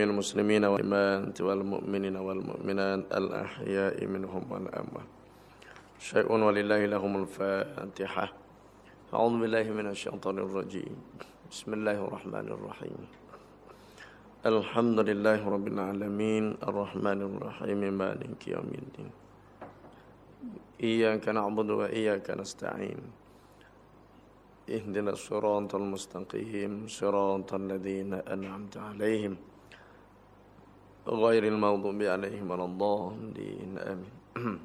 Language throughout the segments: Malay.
جميع المسلمين والمؤمنات والمؤمنين والمؤمنات الأحياء منهم والأموات. شيء ولله لهم الفاتحة. أعوذ بالله من الشيطان الرجيم. بسم الله الرحمن الرحيم. الحمد لله رب العالمين. الرحمن الرحيم. مالك يوم الدين. إياك نعبد وإياك نستعين. اهدنا الصراط المستقيم. صراط الذين أنعمت عليهم. غير المغضوب عليهم ولا الضالين آمين.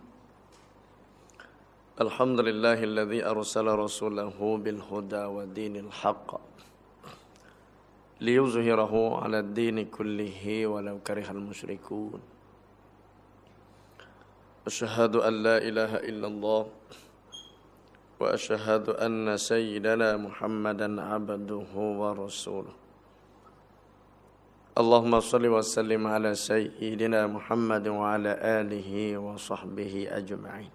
الحمد لله الذي أرسل رسوله بالهدى ودين الحق ليظهره على الدين كله ولو كره المشركون. أشهد أن لا إله إلا الله وأشهد أن سيدنا محمدا عبده ورسوله. اللهم صل وسلم على سيدنا محمد وعلى آله وصحبه أجمعين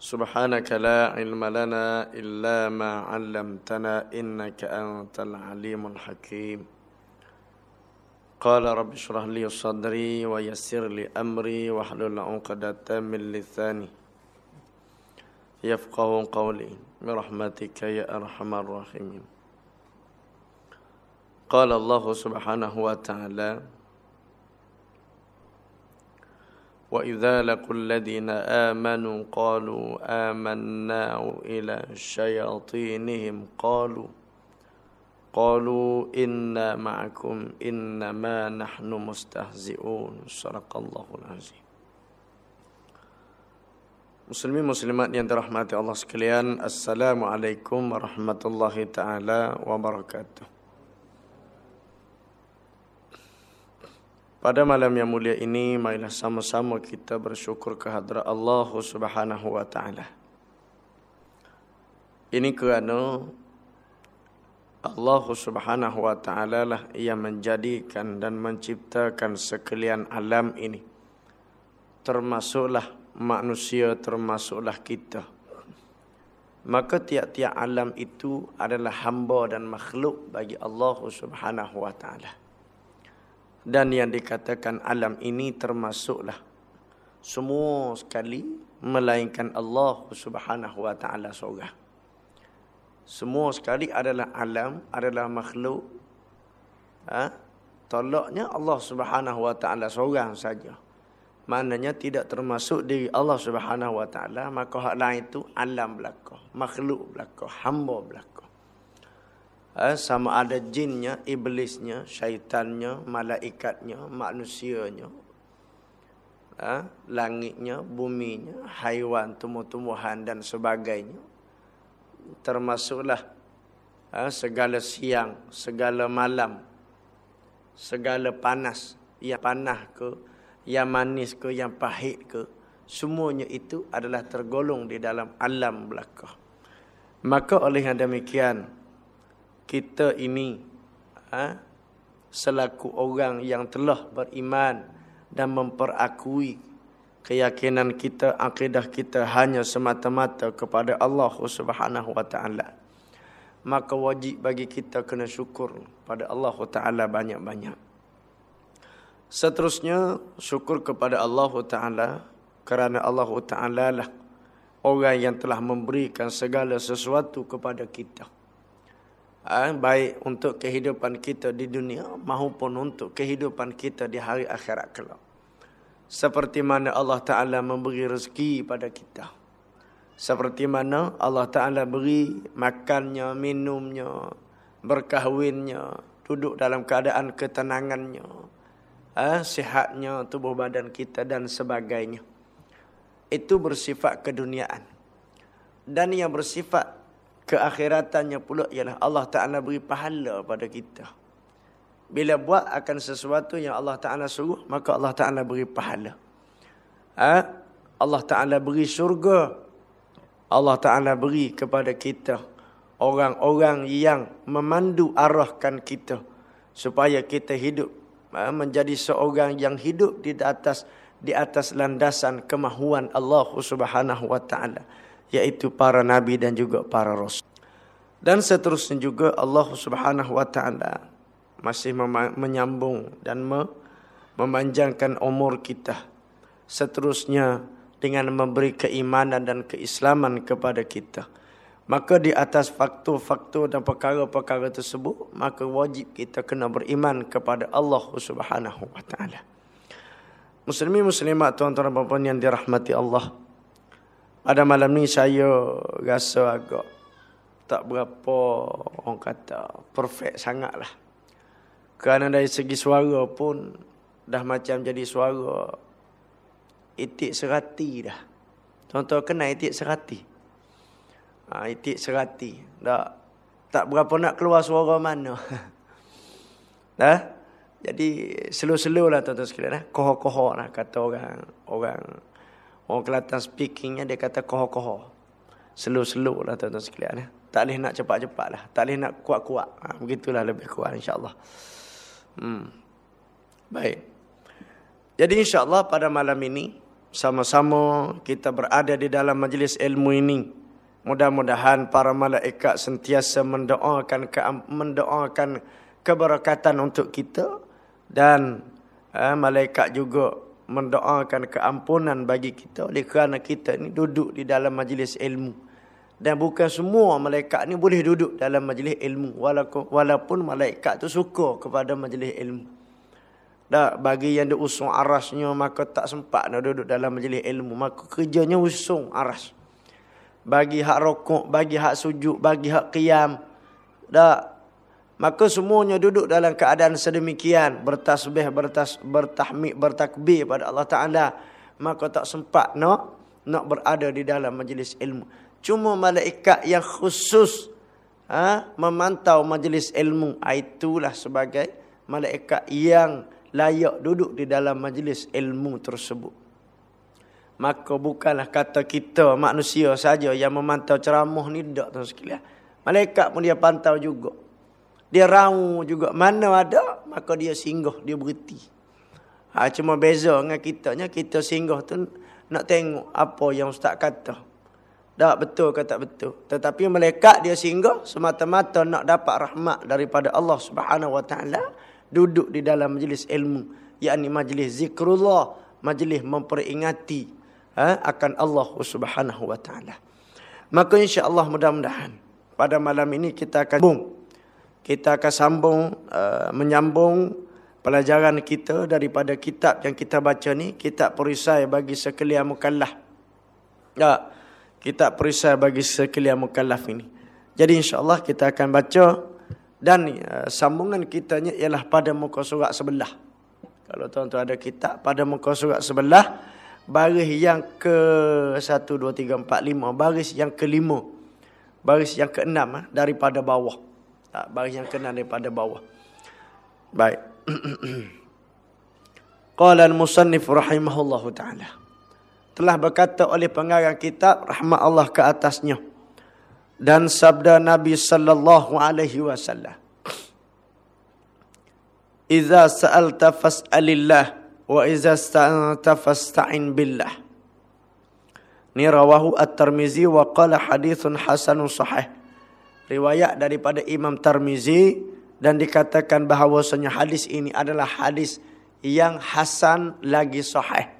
سبحانك لا علم لنا إلا ما علمتنا إنك أنت العليم الحكيم قال رب اشرح لي صدري ويسر لي أمري واحلل عقدة من لساني يفقه قولي برحمتك يا أرحم الراحمين قال الله سبحانه وتعالى وإذا لقوا الذين آمنوا قالوا آمنا إلى شياطينهم قالوا قالوا إنا معكم إنما نحن مستهزئون صدق الله العظيم Muslimin muslimat yang dirahmati Allah sekalian, Assalamualaikum warahmatullahi taala wabarakatuh. Pada malam yang mulia ini, marilah sama-sama kita bersyukur kehadrat Allah Subhanahu wa taala. Ini kerana Allah Subhanahu wa taala lah yang menjadikan dan menciptakan sekalian alam ini. Termasuklah manusia termasuklah kita. Maka tiap-tiap alam itu adalah hamba dan makhluk bagi Allah Subhanahu wa taala. Dan yang dikatakan alam ini termasuklah semua sekali melainkan Allah Subhanahu wa taala seorang. Semua sekali adalah alam, adalah makhluk. Ha? Tolaknya Allah Subhanahu wa taala seorang saja maknanya tidak termasuk diri Allah Subhanahu wa taala maka hak lain itu alam belaka makhluk belaka hamba belaka ha, sama ada jinnya iblisnya syaitannya malaikatnya manusianya. Ha, langitnya buminya haiwan tumbuh-tumbuhan dan sebagainya. Termasuklah ha, segala siang segala malam segala panas ya panas ke yang manis ke yang pahit ke semuanya itu adalah tergolong di dalam alam belaka. Maka oleh yang demikian kita ini ha, selaku orang yang telah beriman dan memperakui keyakinan kita akidah kita hanya semata-mata kepada Allah Subhanahu wa taala. Maka wajib bagi kita kena syukur pada Allah taala banyak-banyak. Seterusnya syukur kepada Allah Taala kerana Allah Taala lah orang yang telah memberikan segala sesuatu kepada kita. Ha, baik untuk kehidupan kita di dunia maupun untuk kehidupan kita di hari akhirat kelak. Seperti mana Allah Taala memberi rezeki pada kita. Seperti mana Allah Taala beri makannya, minumnya, berkahwinnya, duduk dalam keadaan ketenangannya, eh, sihatnya tubuh badan kita dan sebagainya. Itu bersifat keduniaan. Dan yang bersifat keakhiratannya pula ialah Allah Ta'ala beri pahala pada kita. Bila buat akan sesuatu yang Allah Ta'ala suruh, maka Allah Ta'ala beri pahala. Eh, Allah Ta'ala beri syurga. Allah Ta'ala beri kepada kita orang-orang yang memandu arahkan kita supaya kita hidup Ha, menjadi seorang yang hidup di atas di atas landasan kemahuan Allah Subhanahu wa taala yaitu para nabi dan juga para rasul. Dan seterusnya juga Allah Subhanahu wa taala masih menyambung dan memanjangkan umur kita. Seterusnya dengan memberi keimanan dan keislaman kepada kita. Maka di atas faktor-faktor dan perkara-perkara tersebut, maka wajib kita kena beriman kepada Allah Subhanahu wa taala. Muslimin muslimat tuan-tuan dan puan yang dirahmati Allah. Pada malam ni saya rasa agak tak berapa orang kata perfect sangatlah. Kerana dari segi suara pun dah macam jadi suara itik serati dah. Tuan-tuan kenal itik serati? Ha, itik serati. Tak, tak berapa nak keluar suara mana. dah? Jadi slow-slow lah tuan-tuan sekalian. Eh? Koho-koho lah kata orang. Orang orang Kelantan speakingnya dia kata koho-koho. Slow-slow lah tuan-tuan sekalian. Eh? Tak boleh nak cepat-cepat lah. Tak boleh nak kuat-kuat. Ha, begitulah lebih kuat insyaAllah. Hmm. Baik. Jadi insyaAllah pada malam ini. Sama-sama kita berada di dalam majlis ilmu ini. Mudah-mudahan para malaikat sentiasa mendoakan mendoakan keberkatan untuk kita dan eh, malaikat juga mendoakan keampunan bagi kita oleh kerana kita ni duduk di dalam majlis ilmu. Dan bukan semua malaikat ni boleh duduk dalam majlis ilmu. Walaupun malaikat tu suka kepada majlis ilmu. Dah bagi yang diusung arasnya maka tak sempat nak duduk dalam majlis ilmu. Maka kerjanya usung aras. Bagi hak rokok bagi hak sujud bagi hak qiyam. Dah Maka semuanya duduk dalam keadaan sedemikian. Bertasbih, bertas, bertahmid, bertakbir pada Allah Ta'ala. Maka tak sempat nak, nak berada di dalam majlis ilmu. Cuma malaikat yang khusus ha, memantau majlis ilmu. Ha, itulah sebagai malaikat yang layak duduk di dalam majlis ilmu tersebut. Maka bukanlah kata kita manusia saja yang memantau ceramah ni. Tak tahu sekalian. Malaikat pun dia pantau juga. Dia rau juga. Mana ada, maka dia singgah, dia berhenti. Ha, cuma beza dengan kita. Kita singgah tu nak tengok apa yang ustaz kata. Tak betul ke tak betul. Tetapi malaikat dia singgah semata-mata nak dapat rahmat daripada Allah subhanahu ta'ala. Duduk di dalam majlis ilmu. yakni majlis zikrullah. Majlis memperingati ha, akan Allah subhanahu ta'ala. Maka insyaAllah mudah-mudahan. Pada malam ini kita akan bung kita akan sambung uh, menyambung pelajaran kita daripada kitab yang kita baca ni kitab perisai bagi sekalian mukallaf. Ya kitab perisai bagi sekalian mukallaf ini. Jadi insyaallah kita akan baca dan uh, sambungan kitanya ialah pada muka surat sebelah. Kalau tuan-tuan ada kitab pada muka surat sebelah baris yang ke 1 2 3 4 5 baris yang kelima baris yang keenam uh, daripada bawah tak baris yang kena daripada bawah. Baik. Qala al-musannif rahimahullahu taala. Telah berkata oleh pengarang kitab rahmat Allah ke atasnya dan sabda Nabi sallallahu alaihi wasallam. Iza sa'alta fas'alillah wa iza sta'anta fasta'in billah. Ni rawahu at-Tirmizi wa qala hadithun hasanun sahih riwayat daripada Imam Tarmizi dan dikatakan bahawasanya hadis ini adalah hadis yang hasan lagi sahih.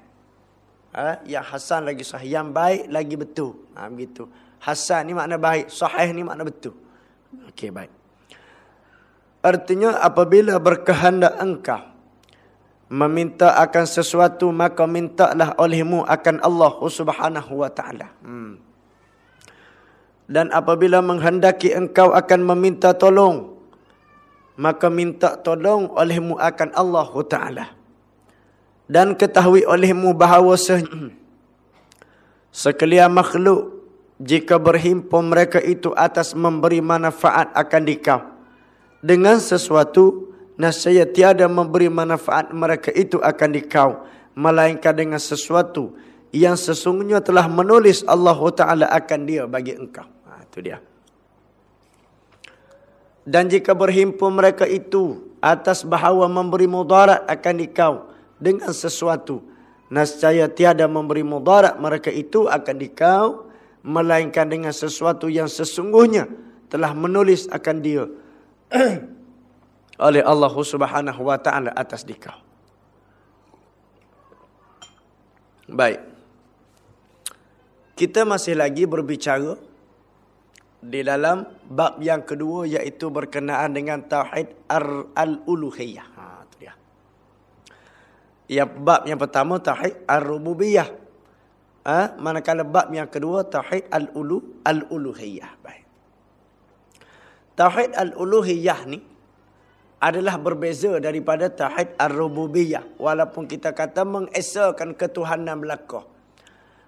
Ha? yang hasan lagi sahih, yang baik lagi betul. Ha begitu. Hasan ni makna baik, sahih ni makna betul. Okey baik. Artinya apabila berkehendak engkau meminta akan sesuatu maka mintalah olehmu akan Allah Subhanahu wa taala. Hmm dan apabila menghendaki engkau akan meminta tolong maka minta tolong olehmu akan Allah taala. Dan ketahui olehmu bahawa sekalian makhluk jika berhimpun mereka itu atas memberi manfaat akan dikau. Dengan sesuatu nasaya tiada memberi manfaat mereka itu akan dikau melainkan dengan sesuatu yang sesungguhnya telah menulis Allah Taala akan dia bagi engkau itu dia. Dan jika berhimpun mereka itu atas bahawa memberi mudarat akan dikau dengan sesuatu. Nascaya tiada memberi mudarat mereka itu akan dikau. Melainkan dengan sesuatu yang sesungguhnya telah menulis akan dia. oleh Allah Subhanahu wa taala atas dikau. Baik. Kita masih lagi berbicara di dalam bab yang kedua iaitu berkenaan dengan tauhid al-uluhiyah. Ha tu dia. Ya bab yang pertama tauhid ar-rububiyah. Ha, manakala bab yang kedua tauhid al-ulu al-uluhiyah. Baik. Tauhid al-uluhiyah ni adalah berbeza daripada tauhid ar-rububiyah walaupun kita kata mengesahkan ketuhanan belaka.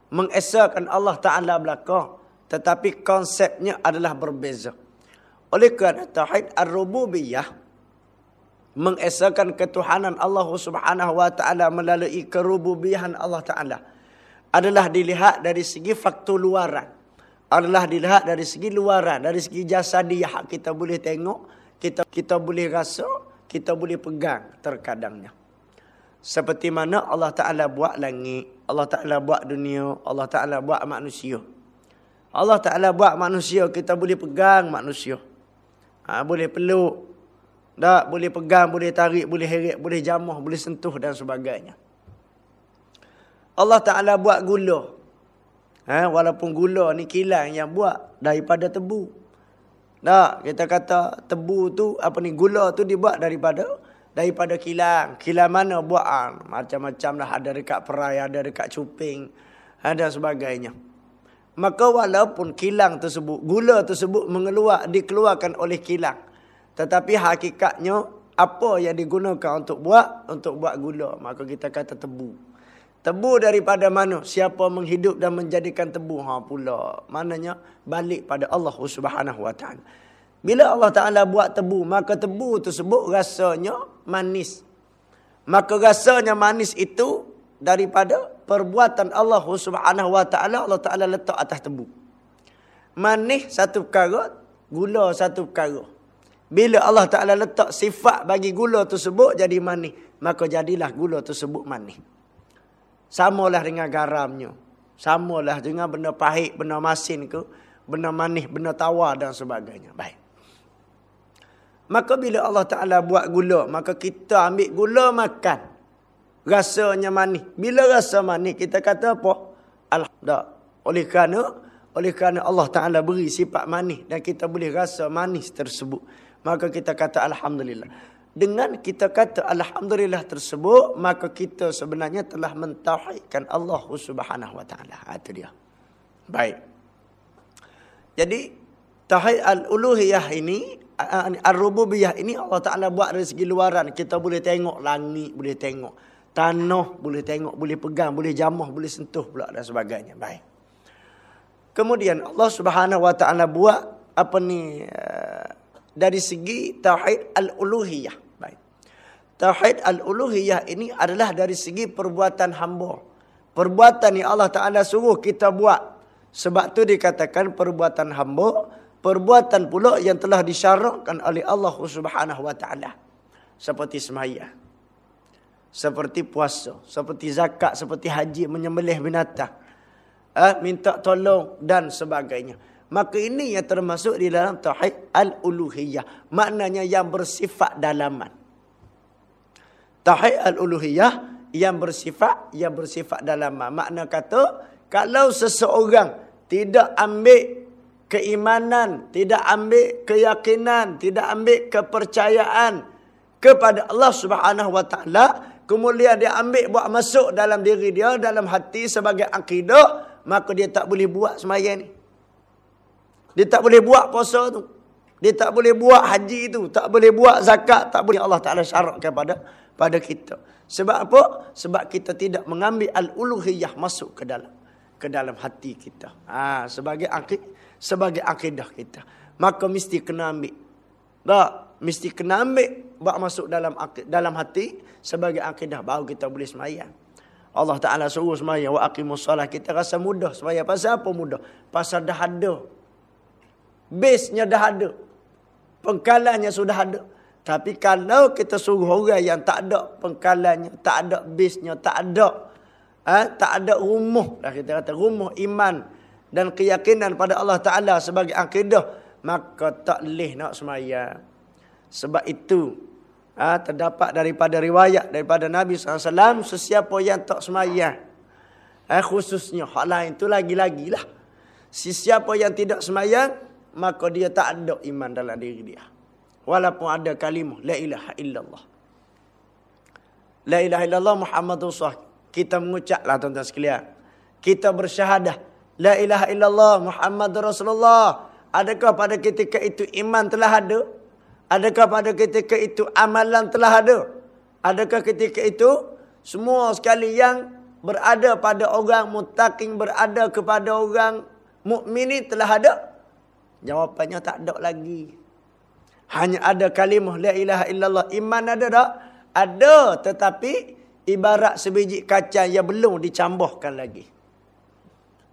Mengesahkan Allah Taala belaka tetapi konsepnya adalah berbeza. Oleh kerana tauhid ar-rububiyah mengesahkan ketuhanan Allah Subhanahu wa taala melalui kerububiyahan Allah taala adalah dilihat dari segi faktor luaran. Adalah dilihat dari segi luaran, dari segi jasadiah kita boleh tengok, kita kita boleh rasa, kita boleh pegang terkadangnya. Seperti mana Allah Taala buat langit, Allah Taala buat dunia, Allah Taala buat manusia. Allah Ta'ala buat manusia, kita boleh pegang manusia. Ha, boleh peluk. Tak, boleh pegang, boleh tarik, boleh heret, boleh jamah, boleh sentuh dan sebagainya. Allah Ta'ala buat gula. Ha, walaupun gula ni kilang yang buat daripada tebu. Tak, kita kata tebu tu, apa ni, gula tu dibuat daripada daripada kilang. Kilang mana buat? Macam-macam lah. Ada dekat perai, ada dekat cuping, ada sebagainya. Maka walaupun kilang tersebut, gula tersebut mengeluar, dikeluarkan oleh kilang. Tetapi hakikatnya, apa yang digunakan untuk buat? Untuk buat gula. Maka kita kata tebu. Tebu daripada mana? Siapa menghidup dan menjadikan tebu? Ha pula. Maknanya, balik pada Allah subhanahu ta'ala. Bila Allah Ta'ala buat tebu, maka tebu tersebut rasanya manis. Maka rasanya manis itu daripada perbuatan Allah Subhanahu wa taala Allah taala letak atas tebu. Manis satu perkara, gula satu perkara. Bila Allah taala letak sifat bagi gula tersebut jadi manis, maka jadilah gula tersebut manis. Samalah dengan garamnya. Samalah dengan benda pahit, benda masin ke, benda manis, benda tawar dan sebagainya. Baik. Maka bila Allah Taala buat gula, maka kita ambil gula makan rasanya manis. Bila rasa manis kita kata apa? Alhamdulillah. Oleh kerana oleh kerana Allah Taala beri sifat manis dan kita boleh rasa manis tersebut, maka kita kata alhamdulillah. Dengan kita kata alhamdulillah tersebut, maka kita sebenarnya telah mentauhidkan Allah Subhanahu wa taala. Ha, itu dia. Baik. Jadi tauhid al-uluhiyah ini ar-rububiyah ini Allah Taala buat segi luaran, kita boleh tengok langit, boleh tengok Tanah boleh tengok, boleh pegang, boleh jamah, boleh sentuh pula dan sebagainya. Baik. Kemudian Allah Subhanahu Wa Taala buat apa ni uh, dari segi tauhid al-uluhiyah. Baik. Tauhid al-uluhiyah ini adalah dari segi perbuatan hamba. Perbuatan yang Allah Taala suruh kita buat. Sebab tu dikatakan perbuatan hamba, perbuatan pula yang telah disyarakkan oleh Allah Subhanahu Wa Taala. Seperti sembahyang seperti puasa, seperti zakat, seperti haji, menyembelih binatang, eh, minta tolong dan sebagainya. Maka ini yang termasuk di dalam tauhid al-uluhiyah, maknanya yang bersifat dalaman. Tauhid al-uluhiyah yang bersifat yang bersifat dalaman. Makna kata kalau seseorang tidak ambil keimanan, tidak ambil keyakinan, tidak ambil kepercayaan kepada Allah Subhanahu wa taala, kemudian dia ambil buat masuk dalam diri dia dalam hati sebagai akidah maka dia tak boleh buat sembahyang ni. Dia tak boleh buat puasa tu. Dia tak boleh buat haji tu. Tak boleh buat zakat. Tak boleh. Allah Taala syaratkan pada pada kita. Sebab apa? Sebab kita tidak mengambil al-uluhiyah masuk ke dalam ke dalam hati kita. Ha, sebagai akid sebagai akidah kita. Maka mesti kena ambil. Tak? Mesti kena ambil buat masuk dalam dalam hati sebagai akidah baru kita boleh sembahyang. Allah Taala suruh sembahyang wa aqimus solah kita rasa mudah sembahyang pasal apa mudah? Pasal dah ada. Base-nya dah ada. Pengkalannya sudah ada. Tapi kalau kita suruh orang yang tak ada pengkalannya, tak ada base-nya, tak ada ha? tak ada rumah, lah kita kata rumah iman dan keyakinan pada Allah Taala sebagai akidah, maka tak leh nak sembahyang. Sebab itu Ha, terdapat daripada riwayat daripada Nabi SAW. Sesiapa yang tak semayang. Ha, khususnya hal lain tu lagi-lagilah. Sesiapa yang tidak semayang. Maka dia tak ada iman dalam diri dia. Walaupun ada kalimah. La ilaha illallah. La ilaha illallah Muhammad Rasulullah. Kita mengucaplah tuan-tuan sekalian. Kita bersyahadah. La ilaha illallah Muhammad Rasulullah. Adakah pada ketika itu iman telah ada? Adakah pada ketika itu amalan telah ada? Adakah ketika itu semua sekali yang berada pada orang mutakin berada kepada orang mukmini telah ada? Jawapannya tak ada lagi. Hanya ada kalimah la ilaha illallah. Iman ada tak? Ada tetapi ibarat sebiji kacang yang belum dicambuhkan lagi.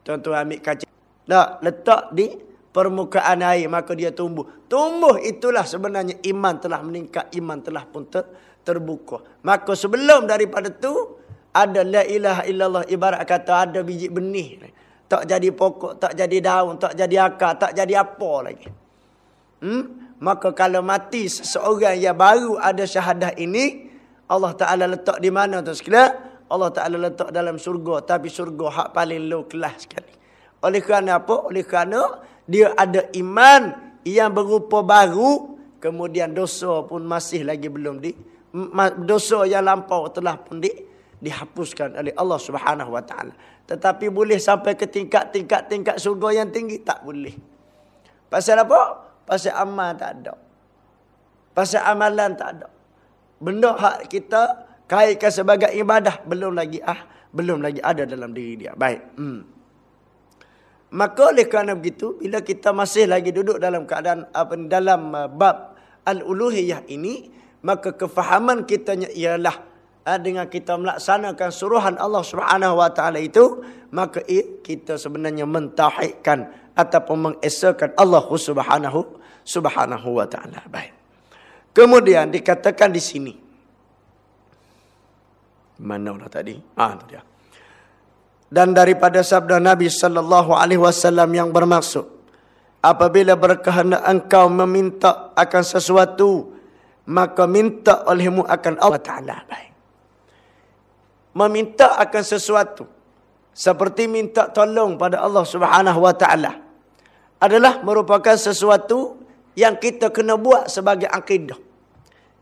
Tuan-tuan ambil kacang. Tak, letak di permukaan air maka dia tumbuh. Tumbuh itulah sebenarnya iman telah meningkat, iman telah pun ter, terbuka. Maka sebelum daripada tu ada la ilaha illallah ibarat kata ada biji benih. Tak jadi pokok, tak jadi daun, tak jadi akar, tak jadi apa lagi. Hmm? Maka kalau mati seseorang yang baru ada syahadah ini, Allah Ta'ala letak di mana tu sekalian? Allah Ta'ala letak dalam surga. Tapi surga hak paling low kelas sekali. Oleh kerana apa? Oleh kerana dia ada iman yang berupa baru kemudian dosa pun masih lagi belum di dosa yang lampau telah pun di dihapuskan oleh Allah Subhanahu wa taala. Tetapi boleh sampai ke tingkat-tingkat tingkat surga yang tinggi? Tak boleh. Pasal apa? Pasal amal tak ada. Pasal amalan tak ada. Benda hak kita kaitkan sebagai ibadah belum lagi ah belum lagi ada dalam diri dia. Baik hmm Maka oleh kerana begitu, bila kita masih lagi duduk dalam keadaan apa dalam uh, bab al-uluhiyah ini, maka kefahaman kita ialah uh, dengan kita melaksanakan suruhan Allah Subhanahu wa taala itu, maka kita sebenarnya mentauhidkan ataupun mengesakan Allah Subhanahu Subhanahu wa taala. Baik. Kemudian dikatakan di sini. Mana orang tadi? Ah, tu dia dan daripada sabda Nabi sallallahu alaihi wasallam yang bermaksud apabila berkehendak engkau meminta akan sesuatu maka minta olehmu akan Allah taala. Baik. Meminta akan sesuatu seperti minta tolong pada Allah Subhanahu wa taala adalah merupakan sesuatu yang kita kena buat sebagai akidah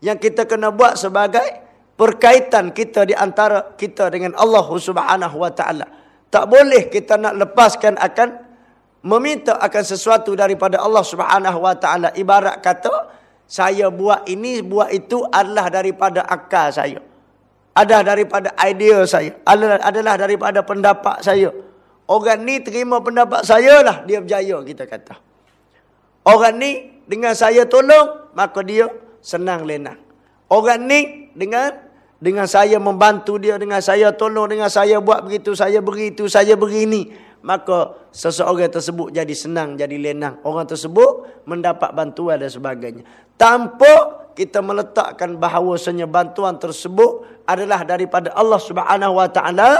yang kita kena buat sebagai perkaitan kita di antara kita dengan Allah Subhanahu wa taala tak boleh kita nak lepaskan akan meminta akan sesuatu daripada Allah Subhanahu Wa Taala. Ibarat kata saya buat ini buat itu adalah daripada akal saya. Ada daripada idea saya. Adalah daripada pendapat saya. Orang ni terima pendapat saya lah dia berjaya kita kata. Orang ni dengan saya tolong maka dia senang lenang. Orang ni dengan dengan saya membantu dia, dengan saya tolong, dengan saya buat begitu, saya beri itu, saya beri ini. Maka seseorang tersebut jadi senang, jadi lenang. Orang tersebut mendapat bantuan dan sebagainya. Tanpa kita meletakkan bahawasanya bantuan tersebut adalah daripada Allah Subhanahu Wa Taala,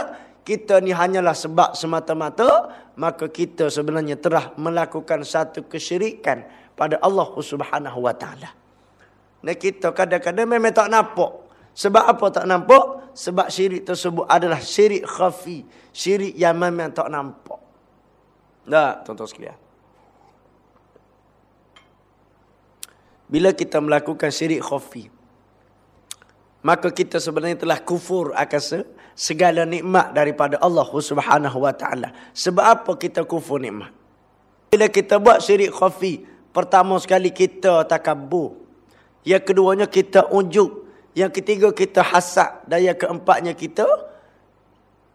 kita ni hanyalah sebab semata-mata, maka kita sebenarnya telah melakukan satu kesyirikan pada Allah Subhanahu Wa Taala. Nah kita kadang-kadang memang tak nampak sebab apa tak nampak? Sebab syirik tersebut adalah syirik khafi. Syirik yang memang tak nampak. Tak, tuan-tuan sekalian. Bila kita melakukan syirik khafi. Maka kita sebenarnya telah kufur akan segala nikmat daripada Allah subhanahu wa ta'ala. Sebab apa kita kufur nikmat? Bila kita buat syirik khafi. Pertama sekali kita takabur. Yang keduanya kita unjuk yang ketiga kita hasad. Dan yang keempatnya kita.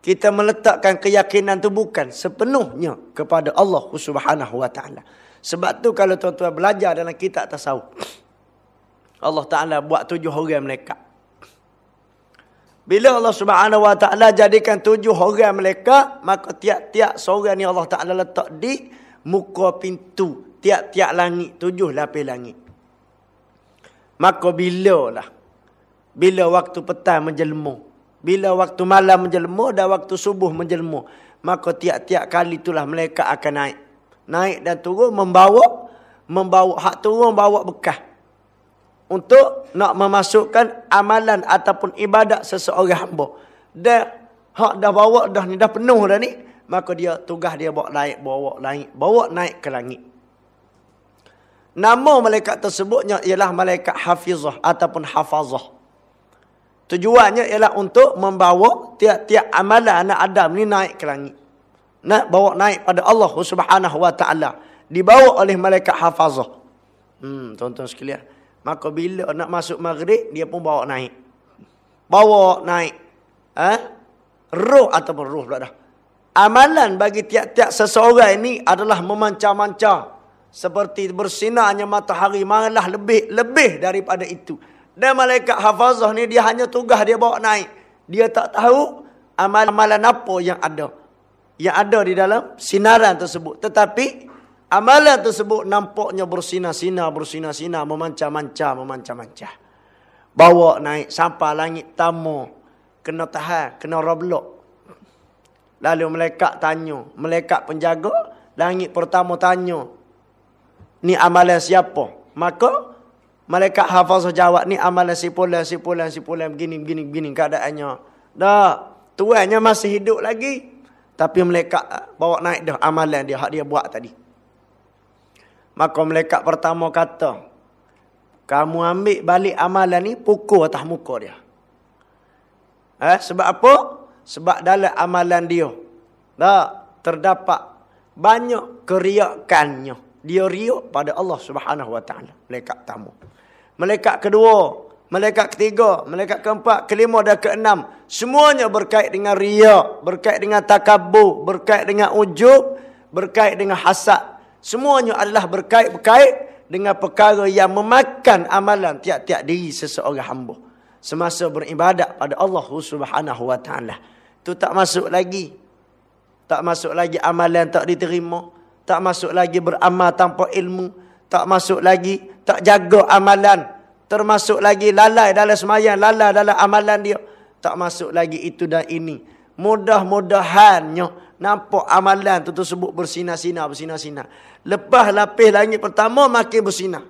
Kita meletakkan keyakinan itu bukan sepenuhnya kepada Allah subhanahu wa ta'ala. Sebab tu kalau tuan-tuan belajar dalam kitab tasawuf. Allah Ta'ala buat tujuh orang mereka. Bila Allah Subhanahu Wa Ta'ala jadikan tujuh orang mereka, maka tiap-tiap seorang ni Allah Ta'ala letak di muka pintu. Tiap-tiap langit, tujuh lapis langit. Maka bila lah bila waktu petang menjelma. Bila waktu malam menjelma dan waktu subuh menjelma. Maka tiap-tiap kali itulah mereka akan naik. Naik dan turun membawa. Membawa hak turun membawa bekah. untuk nak memasukkan amalan ataupun ibadat seseorang hamba. Dah hak dah bawa dah ni dah penuh dah ni, maka dia tugas dia bawa naik, bawa naik, bawa naik ke langit. Nama malaikat tersebutnya ialah malaikat hafizah ataupun hafazah. Tujuannya ialah untuk membawa tiap-tiap amalan anak Adam ni naik ke langit. Nak bawa naik pada Allah Subhanahu wa taala. Dibawa oleh malaikat hafazah. Hmm, tuan-tuan sekalian. Maka bila nak masuk maghrib, dia pun bawa naik. Bawa naik. Ha? Ruh ataupun ruh pula dah. Amalan bagi tiap-tiap seseorang ini adalah memancar-mancar. Seperti bersinarnya matahari. Malah lebih lebih daripada itu. Dan malaikat hafazah ni dia hanya tugas dia bawa naik. Dia tak tahu amalan-amalan apa yang ada. Yang ada di dalam sinaran tersebut. Tetapi amalan tersebut nampaknya bersinar-sinar, bersinar-sinar, memancar-mancar, memancar-mancar. Bawa naik sampai langit tamu. Kena tahan, kena roblok. Lalu malaikat tanya. Malaikat penjaga, langit pertama tanya. Ni amalan siapa? Maka Malaikat hafaz jawab ni amalan si pulan, si pulan, si pulan, begini, begini, begini keadaannya. Dah, tuannya masih hidup lagi. Tapi malaikat bawa naik dah amalan dia, hak dia buat tadi. Maka malaikat pertama kata, kamu ambil balik amalan ni, pukul atas muka dia. Eh, sebab apa? Sebab dalam amalan dia, dah, terdapat banyak keriakannya. Dia riak pada Allah subhanahu wa ta'ala. Malaikat tamu. Malaikat kedua, malaikat ketiga, malaikat keempat, kelima dan keenam. Semuanya berkait dengan riak, berkait dengan takabur, berkait dengan ujub, berkait dengan hasad. Semuanya adalah berkait-berkait dengan perkara yang memakan amalan tiap-tiap diri seseorang hamba. Semasa beribadat pada Allah subhanahu wa ta'ala. Itu tak masuk lagi. Tak masuk lagi amalan tak diterima. Tak masuk lagi beramal tanpa ilmu. Tak masuk lagi tak jaga amalan. Termasuk lagi lalai dalam semayang, lalai dalam amalan dia. Tak masuk lagi itu dan ini. Mudah-mudahannya nampak amalan tu tersebut bersinar-sinar, bersinar-sinar. Lepas lapis langit pertama makin bersinar.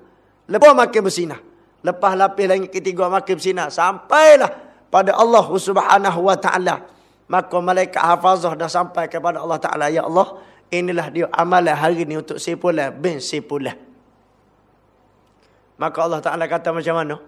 Lepas makin bersinar. Lepas lapis langit ketiga makin bersinar. Sampailah pada Allah subhanahu wa ta'ala. Maka malaikat hafazah dah sampai kepada Allah ta'ala. Ya Allah, inilah dia amalan hari ini untuk sepulah bin sepulah. Maka Allah Ta'ala kata macam mana?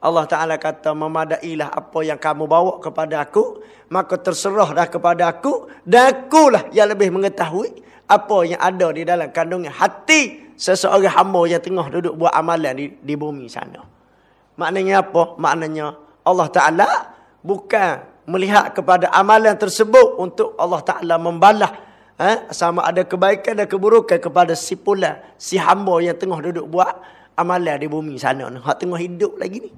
Allah Ta'ala kata memadailah apa yang kamu bawa kepada aku. Maka terserah dah kepada aku. Dan akulah yang lebih mengetahui apa yang ada di dalam kandungan hati seseorang hamba yang tengah duduk buat amalan di, di bumi sana. Maknanya apa? Maknanya Allah Ta'ala bukan melihat kepada amalan tersebut untuk Allah Ta'ala membalah eh, sama ada kebaikan dan keburukan kepada si pula, si hamba yang tengah duduk buat amalan di bumi sana ni. Hak tengah hidup lagi ni.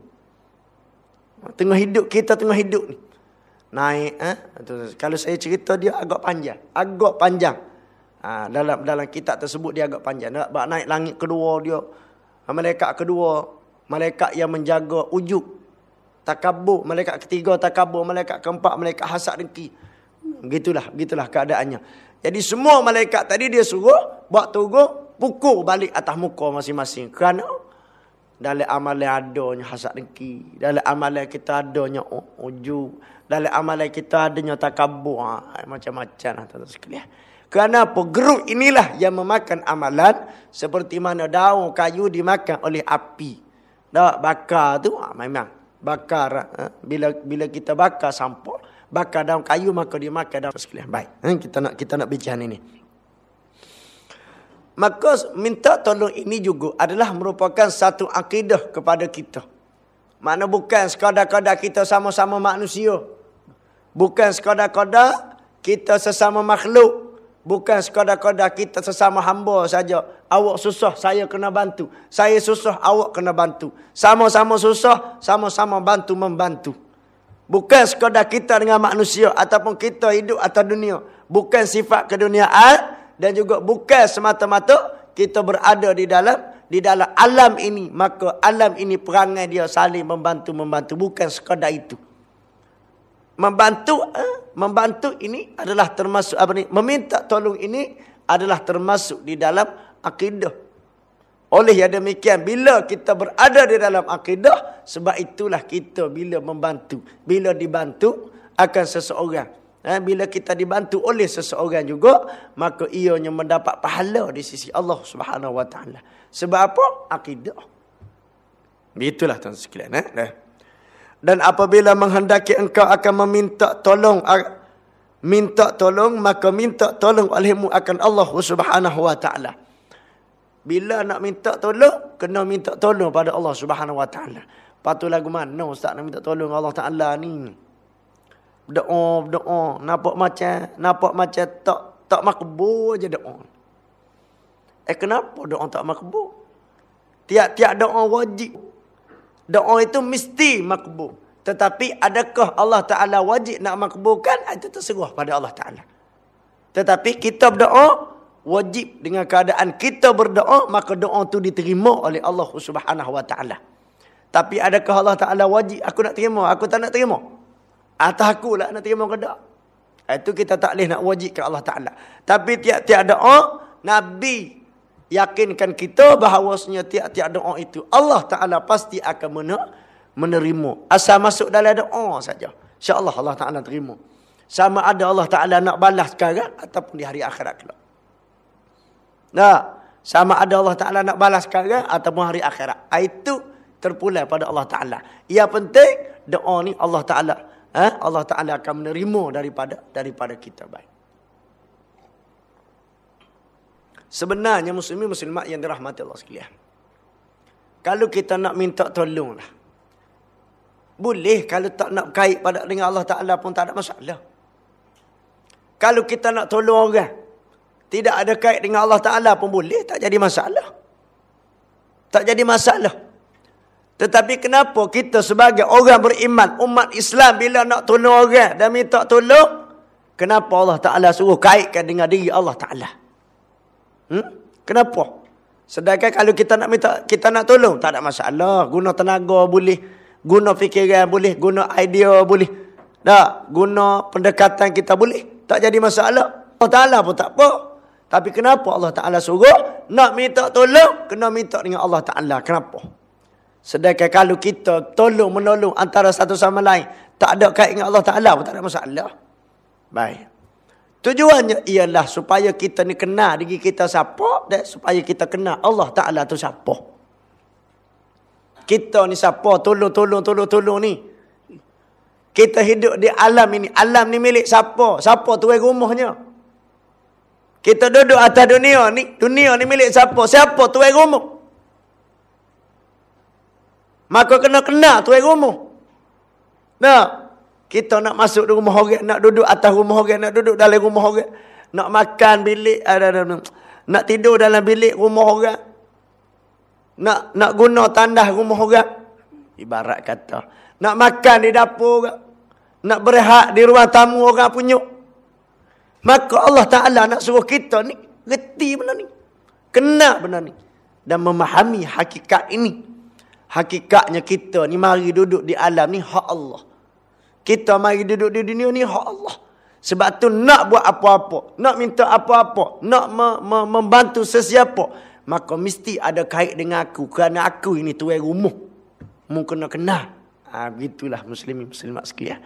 Tengah hidup, kita tengah hidup ni. Naik. Eh? Kalau saya cerita dia agak panjang. Agak panjang. Ha, dalam dalam kitab tersebut dia agak panjang. Nak naik langit kedua dia. Ha, malaikat kedua. Malaikat yang menjaga ujub. Takabur. Malaikat ketiga takabur. Malaikat keempat. Malaikat hasad dengki. Begitulah. Begitulah keadaannya. Jadi semua malaikat tadi dia suruh. Buat tunggu pukul balik atas muka masing-masing. Kerana dalam amalan adanya hasad dengki. Dalam amalan kita adanya ujub. Dalam amalan kita adanya takabur. Ha, macam-macam lah tuan sekalian. Kerana apa? Geruk inilah yang memakan amalan. Seperti mana daun kayu dimakan oleh api. Tak bakar tu ha, memang. Bakar. Ha, bila bila kita bakar sampah. Bakar daun kayu maka dia makan daun sekalian. Baik. Kita nak kita nak bincang ini. Maka minta tolong ini juga adalah merupakan satu akidah kepada kita. Mana bukan sekadar-kadar kita sama-sama manusia. Bukan sekadar-kadar kita sesama makhluk. Bukan sekadar-kadar kita sesama hamba saja. Awak susah, saya kena bantu. Saya susah, awak kena bantu. Sama-sama susah, sama-sama bantu-membantu. Bukan sekadar kita dengan manusia ataupun kita hidup atas dunia. Bukan sifat keduniaan dan juga bukan semata-mata kita berada di dalam di dalam alam ini maka alam ini perangai dia saling membantu membantu bukan sekadar itu membantu eh? membantu ini adalah termasuk apa ni meminta tolong ini adalah termasuk di dalam akidah Oleh yang demikian, bila kita berada di dalam akidah, sebab itulah kita bila membantu. Bila dibantu akan seseorang. Eh, bila kita dibantu oleh seseorang juga, maka ianya mendapat pahala di sisi Allah subhanahu ta'ala. Sebab apa? Akidah. Itulah tuan sekalian. Eh? Dan apabila menghendaki engkau akan meminta tolong, minta tolong, maka minta tolong olehmu akan Allah subhanahu ta'ala. Bila nak minta tolong, kena minta tolong pada Allah Subhanahu Wa Taala. Patu lagu mana ustaz nak minta tolong Allah Taala ni? Doa, doa, nampak macam nampak macam tak tak makbul aja doa. Eh kenapa doa tak makbul? Tiap-tiap doa wajib. Doa itu mesti makbul. Tetapi adakah Allah Taala wajib nak makbulkan? Itu terserah pada Allah Taala. Tetapi kita berdoa wajib dengan keadaan kita berdoa maka doa tu diterima oleh Allah Subhanahu wa taala. Tapi adakah Allah Taala wajib aku nak terima, aku tak nak terima? Atau aku lah nak terima ke tak? Itu kita tak boleh nak wajib ke Allah Taala. Tapi tiap-tiap doa Nabi yakinkan kita bahawasanya tiap-tiap doa itu Allah Taala pasti akan menerima. Asal masuk dalam doa saja. Insya-Allah Allah Taala terima. Sama ada Allah Taala nak balas sekarang ataupun di hari akhirat kelak. Nah, sama ada Allah Taala nak balas sekarang ataupun hari akhirat. Itu terpulang pada Allah Taala. Ia penting doa ni Allah Taala, eh, Allah Taala akan menerima daripada daripada kita baik. Sebenarnya muslimin muslimat yang dirahmati Allah sekalian. Kalau kita nak minta tolong lah. Boleh kalau tak nak kait pada dengan Allah Taala pun tak ada masalah. Kalau kita nak tolong orang, tidak ada kait dengan Allah Ta'ala pun boleh. Tak jadi masalah. Tak jadi masalah. Tetapi kenapa kita sebagai orang beriman, umat Islam bila nak tolong orang dan minta tolong, kenapa Allah Ta'ala suruh kaitkan dengan diri Allah Ta'ala? Hmm? Kenapa? Sedangkan kalau kita nak minta kita nak tolong, tak ada masalah. Guna tenaga boleh. Guna fikiran boleh. Guna idea boleh. Tak? Guna pendekatan kita boleh. Tak jadi masalah. Allah Ta'ala pun tak apa. Tapi kenapa Allah Ta'ala suruh nak minta tolong, kena minta dengan Allah Ta'ala. Kenapa? Sedangkan kalau kita tolong menolong antara satu sama lain, tak ada kait dengan Allah Ta'ala pun tak ada masalah. Baik. Tujuannya ialah supaya kita ni kenal diri kita siapa dan supaya kita kenal Allah Ta'ala tu siapa. Kita ni siapa, tolong, tolong, tolong, tolong ni. Kita hidup di alam ini. Alam ni milik siapa? Siapa tu rumahnya? Kita duduk atas dunia ni. Dunia ni milik siapa? Siapa tuan rumah? Maka kena kena tuan rumah. Nah, kita nak masuk di rumah orang, nak duduk atas rumah orang, nak duduk dalam rumah orang, nak makan bilik, ada, ada, ada. nak tidur dalam bilik rumah orang, nak nak guna tandas rumah orang, ibarat kata, nak makan di dapur orang, nak berehat di ruang tamu orang punya, Maka Allah Ta'ala nak suruh kita ni, reti benda ni. Kena benda ni. Dan memahami hakikat ini. Hakikatnya kita ni mari duduk di alam ni, hak Allah. Kita mari duduk di dunia ni, hak Allah. Sebab tu nak buat apa-apa. Nak minta apa-apa. Nak me me membantu sesiapa. Maka mesti ada kait dengan aku. Kerana aku ini tuan rumah. Mungkin nak kenal. Ha, begitulah muslimin muslimat sekalian.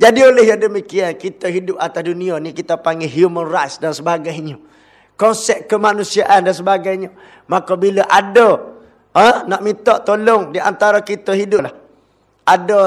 Jadi oleh yang demikian, kita hidup atas dunia ni, kita panggil human rights dan sebagainya. Konsep kemanusiaan dan sebagainya. Maka bila ada, ha, nak minta tolong di antara kita hidup lah. Ada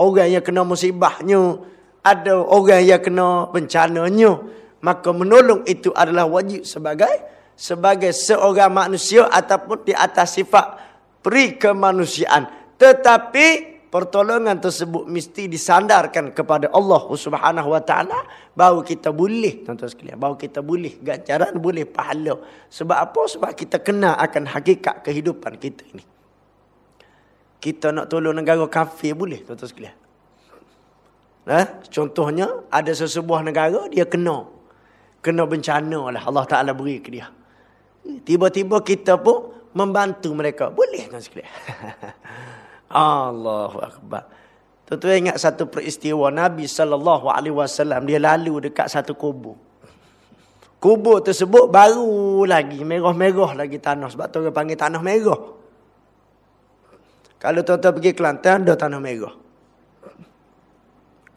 orang yang kena musibahnya. Ada orang yang kena bencananya. Maka menolong itu adalah wajib sebagai sebagai seorang manusia ataupun di atas sifat peri kemanusiaan. Tetapi pertolongan tersebut mesti disandarkan kepada Allah Subhanahu wa taala. Baru kita boleh tuan-tuan sekalian baru kita boleh ganjaran boleh pahala. Sebab apa? Sebab kita kena akan hakikat kehidupan kita ini. Kita nak tolong negara kafir boleh tuan-tuan sekalian? Eh contohnya ada sesebuah negara dia kena. Kena bencana lah Allah taala beri ke dia. Tiba-tiba kita pun membantu mereka. Boleh tuan sekalian Allahu akbar. Tuan-tuan ingat satu peristiwa Nabi sallallahu alaihi wasallam dia lalu dekat satu kubur. Kubur tersebut baru lagi. Merah-merah lagi tanah. Sebab tu orang panggil tanah merah. Kalau tuan-tuan pergi Kelantan, ada tanah merah.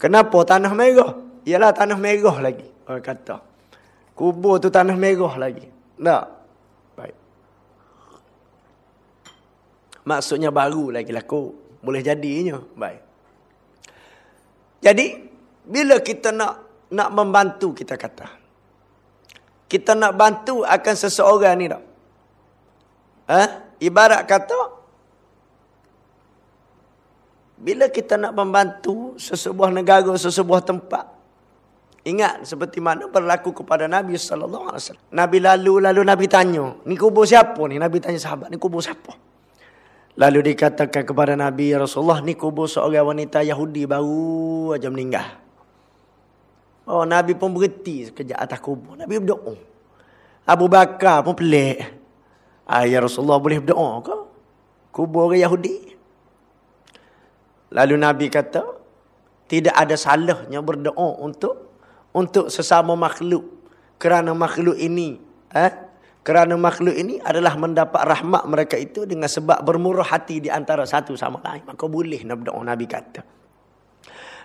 Kenapa tanah merah? Ialah tanah merah lagi. Orang kata. Kubur tu tanah merah lagi. Tak? Baik. Maksudnya baru lagi laku. Boleh jadinya. Baik. Jadi, bila kita nak nak membantu, kita kata kita nak bantu akan seseorang ni tak? Ha? Ibarat kata, bila kita nak membantu sesebuah negara, sesebuah tempat, ingat seperti mana berlaku kepada Nabi sallallahu alaihi wasallam. Nabi lalu lalu Nabi tanya, ni kubur siapa ni? Nabi tanya sahabat, ni kubur siapa? Lalu dikatakan kepada Nabi ya Rasulullah, ni kubur seorang wanita Yahudi baru aja meninggal. Oh, Nabi pun berhenti sekejap atas kubur. Nabi berdoa. Abu Bakar pun pelik. Ah, ya Rasulullah boleh berdoa ke? Kubur orang Yahudi. Lalu Nabi kata, tidak ada salahnya berdoa untuk untuk sesama makhluk. Kerana makhluk ini, eh? Kerana makhluk ini adalah mendapat rahmat mereka itu dengan sebab bermurah hati di antara satu sama lain. Maka boleh berdoa, Nabi kata.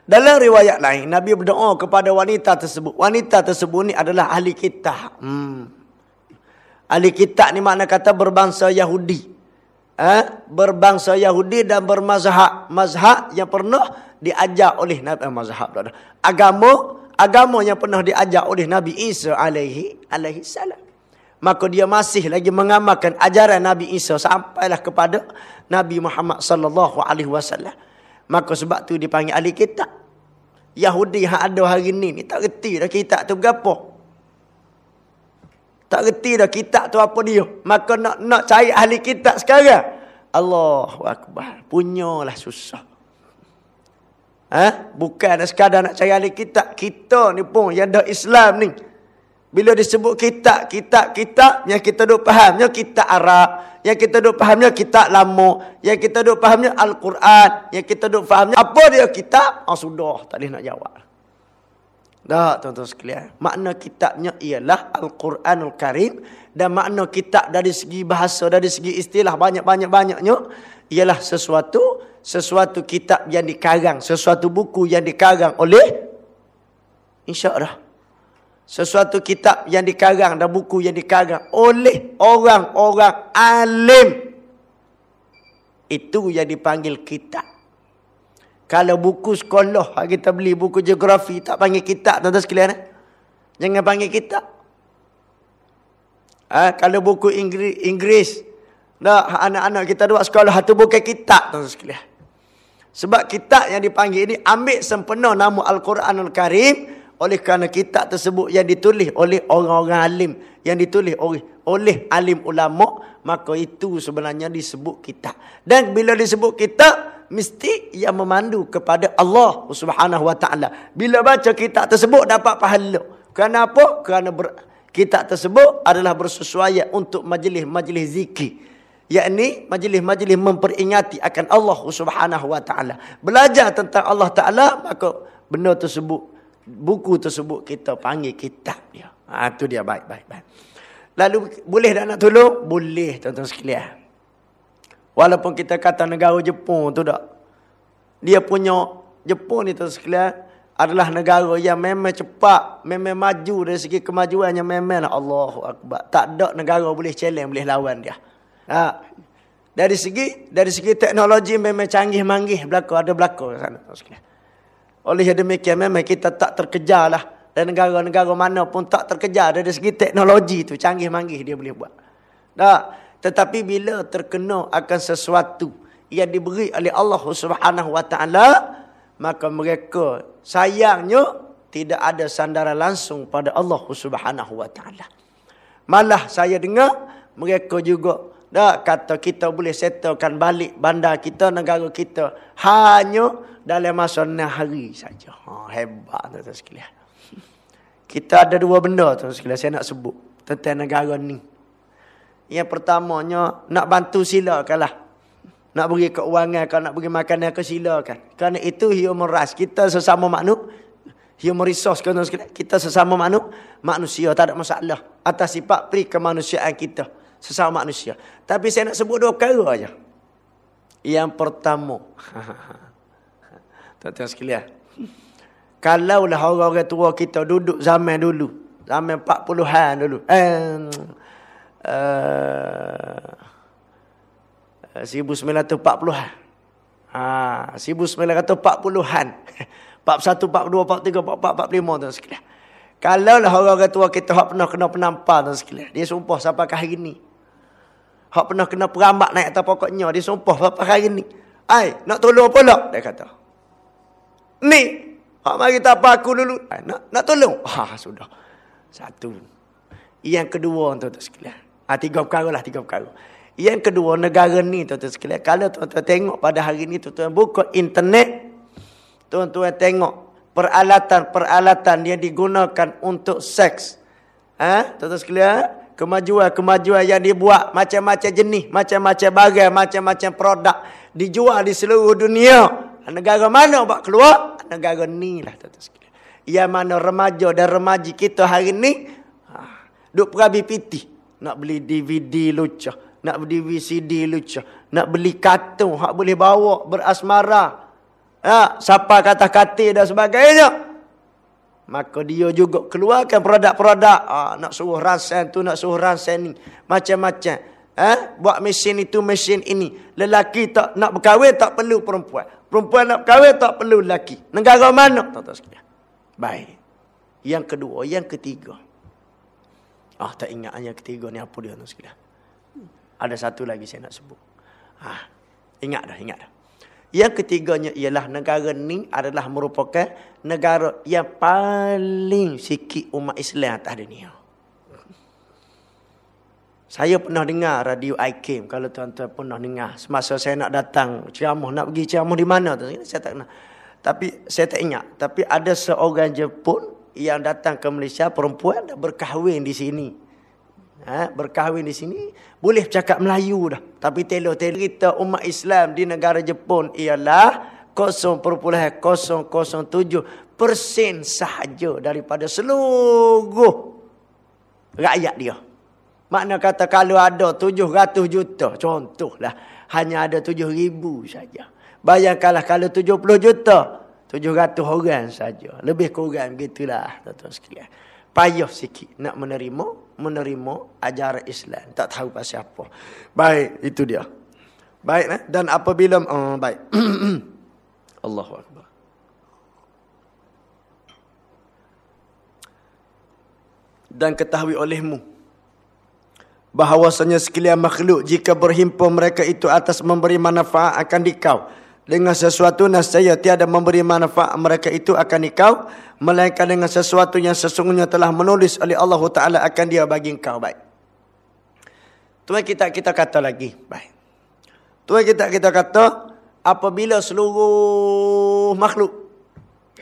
Dalam riwayat lain, Nabi berdoa kepada wanita tersebut. Wanita tersebut ni adalah ahli kitab. Hmm. Ahli kitab ni makna kata berbangsa Yahudi. Eh? Berbangsa Yahudi dan bermazhab. Mazhab yang pernah diajar oleh Nabi. Eh, mazhab. Agama. Agama yang pernah diajar oleh Nabi Isa alaihi, alaihi salam. Maka dia masih lagi mengamalkan ajaran Nabi Isa sampailah kepada Nabi Muhammad sallallahu alaihi wasallam. Maka sebab tu dipanggil ahli kitab. Yahudi yang ada hari ni ni tak reti dah kitab tu berapa. Tak reti dah kitab tu apa dia. Maka nak nak cari ahli kitab sekarang. Allahu Akbar. Punyalah susah. Ha? Bukan sekadar nak cari ahli kitab. Kita ni pun yang dah Islam ni. Bila disebut kitab, kitab, kitab. Yang kita duk fahamnya kitab Arab. Yang kita duk fahamnya kitab lama. Yang kita duk fahamnya Al-Quran. Yang kita duk fahamnya apa dia kitab. Ah oh, sudah. Tak boleh nak jawab. Tak tuan-tuan sekalian. Makna kitabnya ialah Al-Quranul Karim. Dan makna kitab dari segi bahasa, dari segi istilah banyak-banyak-banyaknya. Ialah sesuatu, sesuatu kitab yang dikarang. Sesuatu buku yang dikarang oleh insyaAllah. Sesuatu kitab yang dikarang dan buku yang dikarang oleh orang-orang alim. Itu yang dipanggil kitab. Kalau buku sekolah kita beli buku geografi tak panggil kitab tuan-tuan sekalian eh? Jangan panggil kitab. Ha, kalau buku Inggeris, Inggeris anak-anak kita buat sekolah itu bukan kitab tuan-tuan sekalian. Sebab kitab yang dipanggil ini ambil sempena nama Al-Quranul Karim oleh kerana kitab tersebut yang ditulis oleh orang-orang alim, yang ditulis oleh oleh alim ulama, maka itu sebenarnya disebut kitab. Dan bila disebut kitab, mesti ia memandu kepada Allah Subhanahu wa taala. Bila baca kitab tersebut dapat pahala. Kenapa? Kerana ber, kitab tersebut adalah bersesuaian untuk majlis-majlis zikir. Yakni majlis-majlis memperingati akan Allah Subhanahu wa taala. Belajar tentang Allah taala maka benda tersebut buku tersebut kita panggil kitab dia. Ha tu dia baik baik baik. Lalu boleh tak nak tolong? Boleh tuan-tuan sekalian. Walaupun kita kata negara Jepun tu tak. Dia punya Jepun ni tu sekalian adalah negara yang memang cepat, memang maju dari segi kemajuannya memang Allahu akbar. Tak ada negara boleh challenge, boleh lawan dia. Ha. Dari segi dari segi teknologi memang canggih manggih berlaku ada berlaku sana sekalian. Oleh demikian memang kita tak terkejar lah. Dan negara-negara mana pun tak terkejar dari segi teknologi tu canggih manggih dia boleh buat. Tak. Tetapi bila terkena akan sesuatu yang diberi oleh Allah Subhanahu Taala, maka mereka sayangnya tidak ada sandaran langsung pada Allah Subhanahu Taala. Malah saya dengar mereka juga dah kata kita boleh settlekan balik bandar kita, negara kita hanya dalam masa enam hari saja. Ha, hebat tuan-tuan sekalian. Kita ada dua benda tuan sekalian saya nak sebut tentang negara ni. Yang pertamanya, nak bantu silakanlah. Nak beri keuangan, kalau nak beri makanan ke silakan. Kerana itu human rights. Kita sesama makhluk, Human resource kan sekalian. Kita sesama manu, manusia tak ada masalah. Atas sifat pri kemanusiaan kita. Sesama manusia. Tapi saya nak sebut dua perkara aja. Yang pertama. Tuan-tuan sekalian. Kalaulah orang-orang tua kita duduk zaman dulu. Zaman 40-an dulu. Eh, uh, 1940-an. Ha, 1940-an. 41, 42, 43, 44, 45 tuan sekalian. Kalau lah orang-orang tua kita pernah kena penampar tuan sekalian. Dia sumpah sampai ke hari ni. Hak pernah kena perambak naik atas pokoknya. Dia sumpah sampai hari ni. Ai, nak tolong pula. Dia kata. Ni. Hak mari tak apa aku dulu. Ay, nak nak tolong. Ha, sudah. Satu. Yang kedua tuan-tuan sekalian. Ha, tiga perkara lah, tiga perkara. Yang kedua, negara ni tuan-tuan sekalian. Kalau tuan-tuan tengok pada hari ni, tuan-tuan buka internet. Tuan-tuan tengok peralatan-peralatan yang digunakan untuk seks. Ha? Tuan-tuan sekalian, kemajuan-kemajuan yang dibuat macam-macam jenis, macam-macam barang, macam-macam produk dijual di seluruh dunia. Negara mana buat keluar? Negara ni lah. Yang mana remaja dan remaji kita hari ni ha, duk perabi piti nak beli DVD lucu, nak beli VCD lucu, nak beli kartun hak boleh bawa berasmara ya, siapa kata-kata dan sebagainya. Maka dia juga keluarkan produk-produk. Ha, nak suruh rasan tu, nak suruh rasan ni. Macam-macam. Ha? Buat mesin itu, mesin ini. Lelaki tak nak berkahwin, tak perlu perempuan. Perempuan nak berkahwin, tak perlu lelaki. Negara mana? Tak tahu sekalian. Baik. Yang kedua, yang ketiga. Ah, tak ingat yang ketiga ni apa dia tu. Ada satu lagi saya nak sebut. Ah, ingat dah, ingat dah. Yang ketiganya ialah negara ni adalah merupakan negara yang paling sikit umat Islam atas dunia. Saya pernah dengar radio IKM kalau tuan-tuan pernah dengar semasa saya nak datang ceramah nak pergi ceramah di mana tu saya tak kenal. Tapi saya tak ingat tapi ada seorang Jepun yang datang ke Malaysia perempuan dan berkahwin di sini ha, berkahwin di sini boleh cakap Melayu dah. Tapi telo-telo kita umat Islam di negara Jepun ialah 0.007 persen sahaja daripada seluruh rakyat dia. Makna kata kalau ada 700 juta contohlah hanya ada 7 ribu saja. Bayangkanlah kalau 70 juta 700 orang saja. Lebih kurang begitulah tuan-tuan sekalian payah sikit nak menerima menerima ajaran Islam. Tak tahu pasal apa. Baik itu dia. Baik eh? dan apabila uh, baik. Allahu akbar. Dan ketahui olehmu bahawasanya sekalian makhluk jika berhimpun mereka itu atas memberi manfaat akan dikau dengan sesuatu nascaya tiada memberi manfaat mereka itu akan ikau melainkan dengan sesuatu yang sesungguhnya telah menulis oleh Allah Taala akan dia bagi engkau baik. Tuan kita kita kata lagi baik. Tuan kita kita kata apabila seluruh makhluk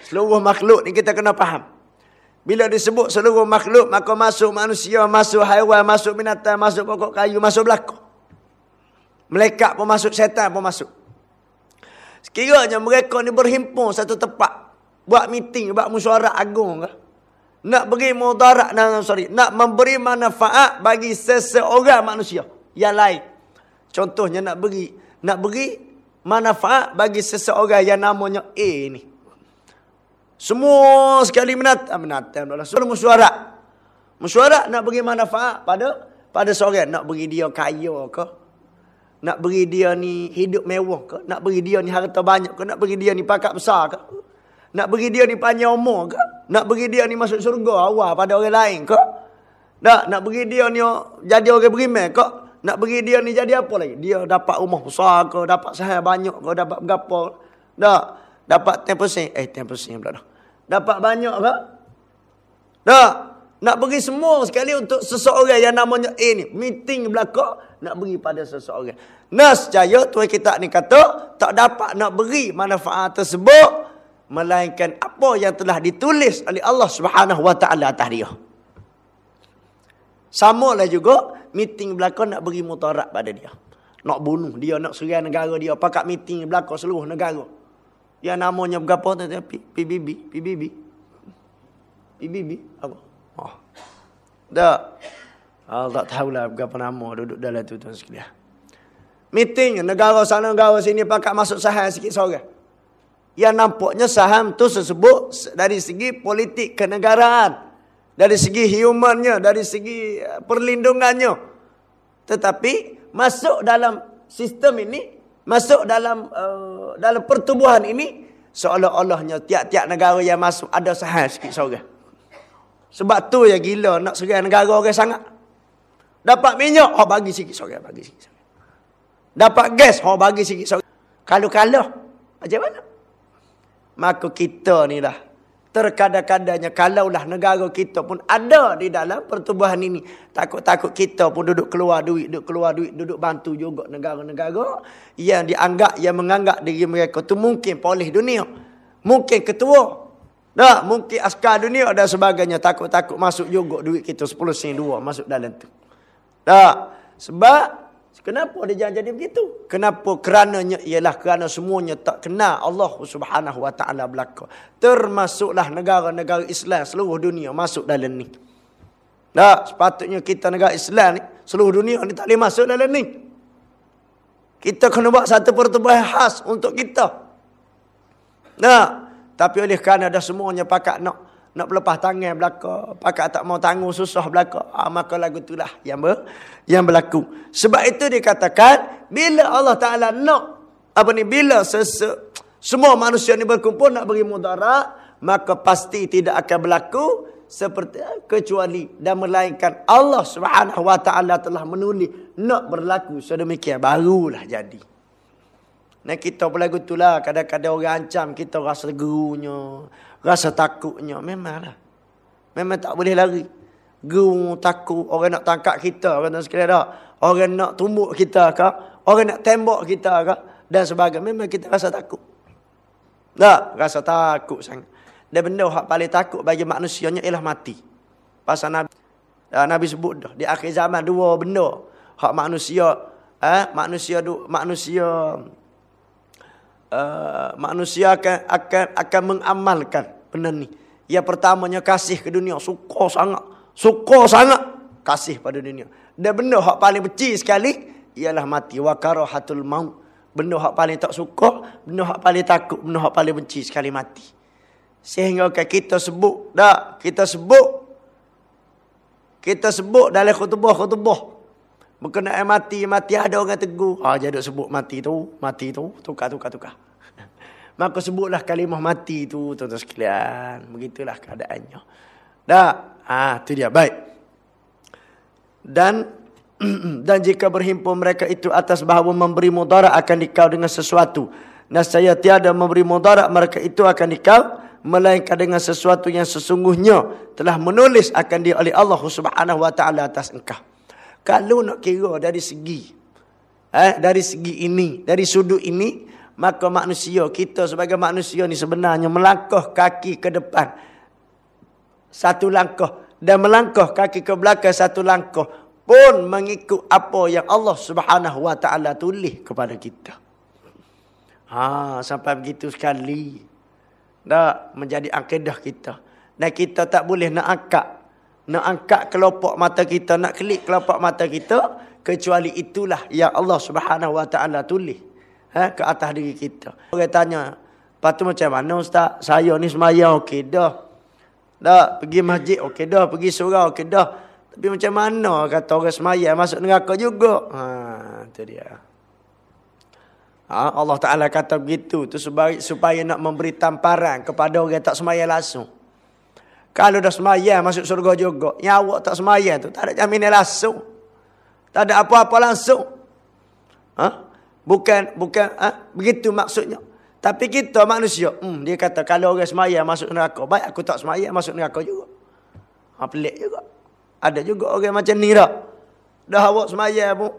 seluruh makhluk ni kita kena faham. Bila disebut seluruh makhluk maka masuk manusia, masuk haiwan, masuk binatang, masuk pokok kayu, masuk belaka. Melekat pun masuk, setan pun masuk. Sekiranya mereka ni berhimpun satu tempat. Buat meeting, buat mesyuarat agung ke. Nak beri mudarat, nah, sorry, nak memberi manfaat bagi seseorang manusia yang lain. Contohnya nak beri, nak beri manfaat bagi seseorang yang namanya A ni. Semua sekali menatang, menatang adalah semua mesyuarat. Mesyuarat nak beri manfaat pada pada seorang. Nak beri dia kaya ke, nak beri dia ni hidup mewah ke? Nak beri dia ni harta banyak ke? Nak beri dia ni pakat besar ke? Nak beri dia ni panjang umur ke? Nak beri dia ni masuk surga awal pada orang lain ke? Tak, nak beri dia ni jadi orang beriman ke? Nak beri dia ni jadi apa lagi? Dia dapat rumah besar ke? Dapat sahaya banyak ke? Dapat berapa? Tak, dapat 10%. Eh, 10% pula dah. Dapat banyak ke? Tak, nak beri semua sekali untuk seseorang yang namanya A ni. Meeting belakang nak beri pada seseorang. Nascaya tuan kita ni kata tak dapat nak beri manfaat tersebut melainkan apa yang telah ditulis oleh Allah Subhanahu Wa Taala atas dia. Sama lah juga meeting belakang nak beri mutarak pada dia. Nak bunuh dia, nak serang negara dia. Pakat meeting belakang seluruh negara. Yang namanya berapa tu? PBB. PBB. Bibi, apa? Oh. Tak. Oh, tak tahulah berapa nama duduk dalam tu tuan sekalian. Meeting negara sana negara sini pakat masuk saham sikit seorang. Yang nampaknya saham tu tersebut dari segi politik kenegaraan. Dari segi humannya, dari segi eh, perlindungannya. Tetapi masuk dalam sistem ini, masuk dalam uh, dalam pertubuhan ini, seolah-olahnya tiap-tiap negara yang masuk ada saham sikit seorang. Sebab tu ya gila nak serang negara orang sangat. Dapat minyak, oh bagi sikit seorang, bagi sikit seorang. Dapat gas, oh bagi sikit seorang. Kalau kalah, macam mana? Maka kita ni lah terkadang-kadangnya kalaulah negara kita pun ada di dalam pertubuhan ini takut-takut kita pun duduk keluar duit duduk keluar duit duduk bantu juga negara-negara yang dianggap yang menganggap diri mereka tu mungkin polis dunia mungkin ketua tak mungkin askar dunia dan sebagainya takut-takut masuk juga duit kita 10 sen 2 masuk dalam tu tak sebab Kenapa dia jangan jadi begitu? Kenapa? Kerananya ialah kerana semuanya tak kenal Allah Subhanahu Wa Taala belaka. Termasuklah negara-negara Islam seluruh dunia masuk dalam ni. Tak, sepatutnya kita negara Islam ni, seluruh dunia ni tak boleh masuk dalam ni. Kita kena buat satu pertubuhan khas untuk kita. Tak, tapi oleh kerana dah semuanya pakat nak nak berlepas tangan belaka, pakat tak mau tanggung susah belaka, ha, maka lagu itulah yang ber, yang berlaku. Sebab itu dikatakan bila Allah Taala nak apa ni bila sese, semua manusia ni berkumpul nak beri mudarat, maka pasti tidak akan berlaku seperti kecuali dan melainkan Allah Subhanahu wa taala telah menulis nak berlaku sedemikian barulah jadi. Nah kita berlagu itulah kadang-kadang orang ancam kita rasa gerunya, Rasa takutnya. Memanglah. Memang tak boleh lari. Gerung takut. Orang nak tangkap kita. Orang sekalian tak. Orang nak tumbuk kita ke. Orang nak tembak kita ke. Dan sebagainya. Memang kita rasa takut. Tak? Rasa takut sangat. Dan benda yang paling takut bagi manusianya ialah mati. Pasal Nabi. Nabi sebut dah. Di akhir zaman dua benda. Hak manusia. Eh, manusia manusia uh, manusia akan akan akan mengamalkan benda ni. Yang pertamanya kasih ke dunia. Suka sangat. Suka sangat kasih pada dunia. Dan benda yang paling benci sekali ialah mati. Wa karahatul maut. Benda yang paling tak suka. Benda yang paling takut. Benda yang paling benci sekali mati. Sehingga kita sebut. Tak? Kita sebut. Kita sebut dalam khutubah-khutubah. Berkenaan mati, mati ada orang tegur. Ah, jadi sebut mati tu, mati tu, tukar, tukar, tukar. Maka sebutlah kalimah mati tu tuan-tuan sekalian. Begitulah keadaannya. Dah. Ah, tu dia. Baik. Dan dan jika berhimpun mereka itu atas bahawa memberi mudarat akan dikau dengan sesuatu. Nasaya tiada memberi mudarat mereka itu akan dikau melainkan dengan sesuatu yang sesungguhnya telah menulis akan dia oleh Allah Subhanahu wa taala atas engkau. Kalau nak kira dari segi eh dari segi ini, dari sudut ini, maka manusia kita sebagai manusia ni sebenarnya melangkah kaki ke depan satu langkah dan melangkah kaki ke belakang satu langkah pun mengikut apa yang Allah Subhanahu wa taala tulis kepada kita. Ha sampai begitu sekali. Dah menjadi akidah kita. Dan kita tak boleh nak angkat nak angkat kelopak mata kita, nak klik kelopak mata kita kecuali itulah yang Allah Subhanahu wa taala tulis eh, ke atas diri kita. Orang tanya, lepas tu macam mana Ustaz? Saya ni semayang okey dah. Dah, pergi masjid okey dah. Pergi surau okey dah. Tapi macam mana kata orang semayang masuk neraka juga? Ha, tu dia. Ha, Allah Ta'ala kata begitu. tu supaya, supaya nak memberi tamparan kepada orang tak semayang langsung. Kalau dah semayang masuk surga juga. Yang awak tak semayang tu tak ada jaminan langsung. Tak ada apa-apa langsung. Ha? Bukan bukan ha? begitu maksudnya. Tapi kita manusia, hmm, dia kata kalau orang semayang masuk neraka, baik aku tak semayang masuk neraka juga. Ha, pelik juga. Ada juga orang macam ni dah. Dah awak semayang pun,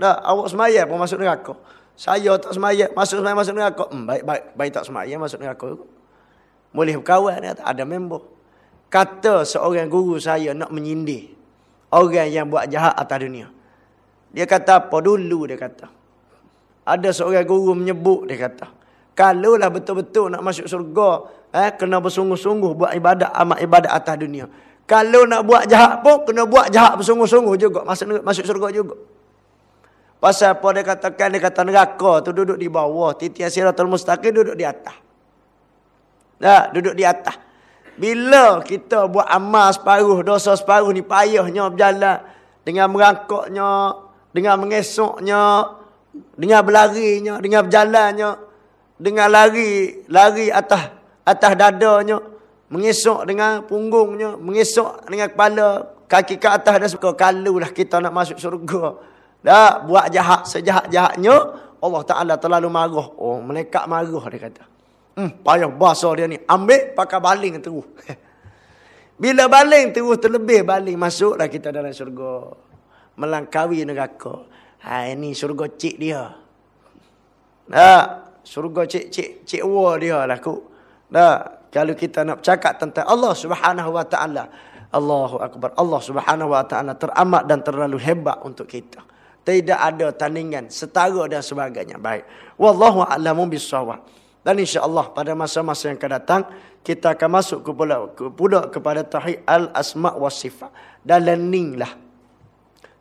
dah awak semayang pun masuk neraka. Saya tak semayang, masuk semayang masuk neraka. Hmm, baik, baik, baik tak semayang masuk neraka juga. Boleh berkawan, ada member. Kata seorang guru saya nak menyindir orang yang buat jahat atas dunia. Dia kata apa dulu dia kata. Ada seorang guru menyebut dia kata. Kalau lah betul-betul nak masuk surga, eh, kena bersungguh-sungguh buat ibadat amat ibadat atas dunia. Kalau nak buat jahat pun, kena buat jahat bersungguh-sungguh juga. Masuk, masuk surga juga. Pasal apa dia katakan, dia kata neraka tu duduk di bawah. Titian siratul mustaqim duduk di atas. Nah, duduk di atas. Bila kita buat amal separuh, dosa separuh ni payahnya berjalan. Dengan merangkaknya, dengan mengesoknya, dengan berlarinya, dengan berjalannya, dengan lari, lari atas atas dadanya, mengesok dengan punggungnya, mengesok dengan kepala, kaki ke atas dan suka kalulah kita nak masuk surga. Dah buat jahat sejahat-jahatnya, Allah Taala terlalu marah. Oh, melekat marah dia kata. Hmm, payah basah dia ni. Ambil pakai baling terus. Bila baling terus terlebih baling masuklah kita dalam syurga. Melangkawi neraka. Ha ini syurga cik dia. Nah, syurga cik cik cik wa dia lah ku. Nah, kalau kita nak cakap tentang Allah Subhanahu wa taala, Allahu akbar. Allah Subhanahu wa taala teramat dan terlalu hebat untuk kita. Tidak ada tandingan setara dan sebagainya. Baik. Wallahu a'lamu bissawab. Dan insya-Allah pada masa-masa yang akan datang kita akan masuk ke pula, ke pula kepada tauhid al-asma wa sifat. Dan learninglah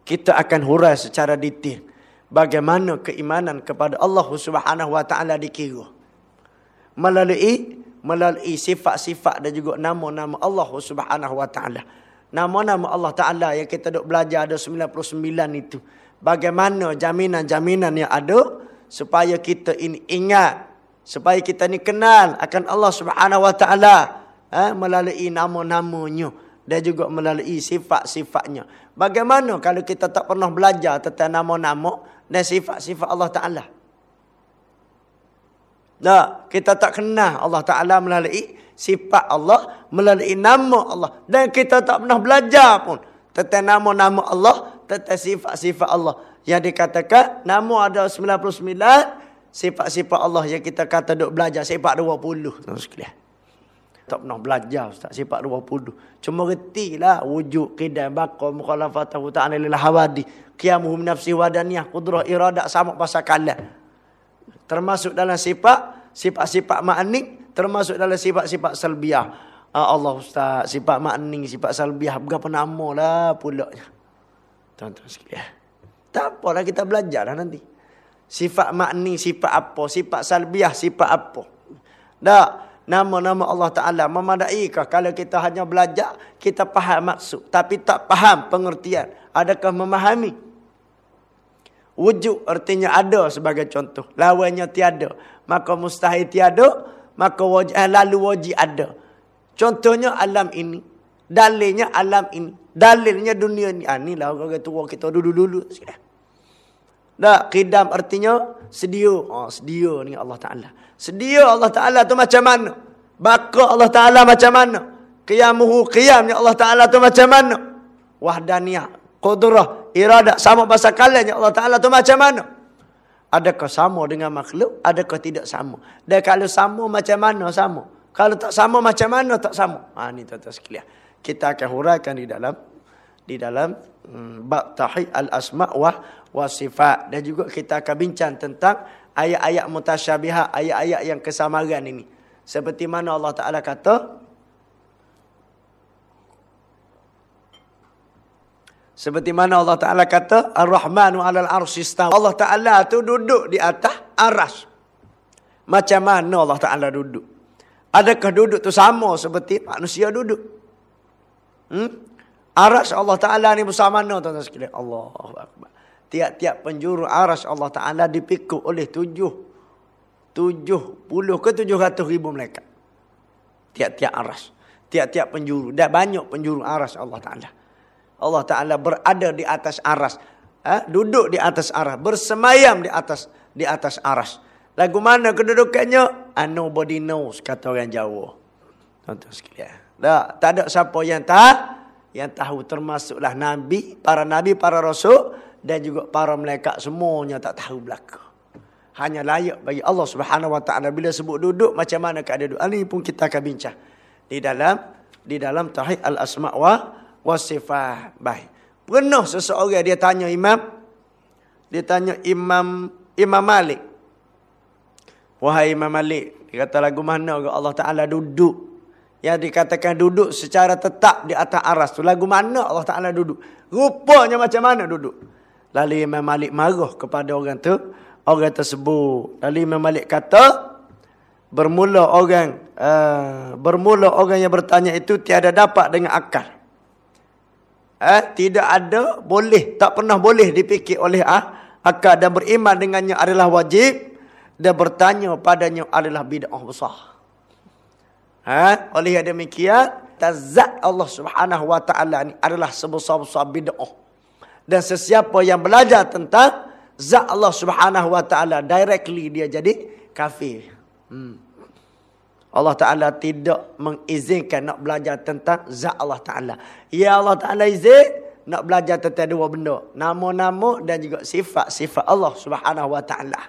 kita akan hurai secara detail bagaimana keimanan kepada Allah Subhanahu wa taala dikira. Melalui melalui sifat-sifat dan juga nama-nama Allah Subhanahu wa taala. Nama-nama Allah Taala yang kita duk belajar ada 99 itu. Bagaimana jaminan-jaminan yang ada supaya kita ingat supaya kita ni kenal akan Allah Subhanahu Wa Taala eh, melalui nama-namanya dan juga melalui sifat-sifatnya. Bagaimana kalau kita tak pernah belajar tentang nama-nama dan sifat-sifat Allah Taala? Tak, kita tak kenal Allah Taala melalui sifat Allah, melalui nama Allah dan kita tak pernah belajar pun tentang nama-nama Allah, tentang sifat-sifat Allah. Yang dikatakan nama ada 99 sifat-sifat Allah yang kita kata duk belajar sifat 20 tuan sekalian. Tak pernah belajar Ustaz sifat 20. Cuma retilah wujud qidam baqa mukhalafatahu ta'ala lil hawadi qiyamuhu min nafsi wa daniyah qudrah iradah sama pasal kalam. Termasuk dalam sifat sifat-sifat ma'ani termasuk dalam sifat-sifat salbiah. Ah, Allah Ustaz sifat ma'ani sifat salbiah berapa nama lah pula. Tuan-tuan sekalian. Tak apalah kita belajar lah nanti. Sifat makni, sifat apa? Sifat salbiah, sifat apa? Tak. Nama-nama Allah Ta'ala memadaikah kalau kita hanya belajar, kita faham maksud. Tapi tak faham pengertian. Adakah memahami? Wujud artinya ada sebagai contoh. Lawannya tiada. Maka mustahil tiada. Maka wajib, eh, lalu wajib ada. Contohnya alam ini. Dalilnya alam ini. Dalilnya dunia ini. Ah, inilah orang tua kita dulu-dulu. Sekarang. Tak, kidam artinya sedia. Oh, sedia dengan Allah Ta'ala. Sedia Allah Ta'ala tu macam mana? Baka Allah Ta'ala macam mana? Qiyamuhu qiyamnya Allah Ta'ala tu macam mana? Wahdaniyah, qudrah, iradah, sama bahasa kaliannya Allah Ta'ala tu macam mana? Adakah sama dengan makhluk? Adakah tidak sama? Dan kalau sama macam mana sama? Kalau tak sama macam mana tak sama? Ha, ini tuan-tuan sekalian. Kita akan huraikan di dalam di dalam hmm, bab tahid al-asma' wa wasifat dan juga kita akan bincang tentang ayat-ayat mutasyabihah, ayat-ayat yang kesamaran ini. Seperti mana Allah Taala kata Seperti mana Allah Taala kata Ar-Rahmanu 'alal 'arsy Allah Taala tu duduk di atas aras. Macam mana Allah Taala duduk? Adakah duduk tu sama seperti manusia duduk? Hmm? Aras Allah Taala ni bersama mana tuan-tuan sekalian? Allahu akbar tiap-tiap penjuru aras Allah Ta'ala dipikul oleh tujuh. Tujuh puluh ke tujuh ratus ribu mereka. Tiap-tiap aras. Tiap-tiap penjuru. Dah banyak penjuru aras Allah Ta'ala. Allah Ta'ala berada di atas aras. Ha? Duduk di atas aras. Bersemayam di atas di atas aras. Lagu mana kedudukannya? Ah, nobody knows, kata orang Jawa. Tuan-tuan sekalian. Tak, tak ada siapa yang tahu. Yang tahu termasuklah Nabi, para Nabi, para Rasul dan juga para malaikat semuanya tak tahu belaka. Hanya layak bagi Allah Subhanahu Wa Taala bila sebut duduk macam mana keadaan duduk. Ini pun kita akan bincang di dalam di dalam tauhid al-asma wa wasifat. Baik. Pernah seseorang dia tanya imam dia tanya imam Imam Malik. Wahai Imam Malik, dia kata lagu mana Allah Taala duduk? Yang dikatakan duduk secara tetap di atas aras tu lagu mana Allah Taala duduk? Rupanya macam mana duduk? Lalu Imam Malik marah kepada orang tu, orang tersebut. Lalu Imam Malik kata, bermula orang uh, bermula orang yang bertanya itu tiada dapat dengan akal. Eh, tidak ada boleh tak pernah boleh dipikir oleh ah, akal dan beriman dengannya adalah wajib dan bertanya padanya adalah bid'ah besar. Ha? Oleh demikian, tazat Allah subhanahu wa ta'ala ni adalah sebesar-besar bid'ah. Dan sesiapa yang belajar tentang zat Allah subhanahu wa ta'ala, directly dia jadi kafir. Hmm. Allah Ta'ala tidak mengizinkan nak belajar tentang zat Allah Ta'ala. Ya Allah Ta'ala izin nak belajar tentang dua benda. Nama-nama dan juga sifat-sifat Allah Subhanahu Wa Ta'ala.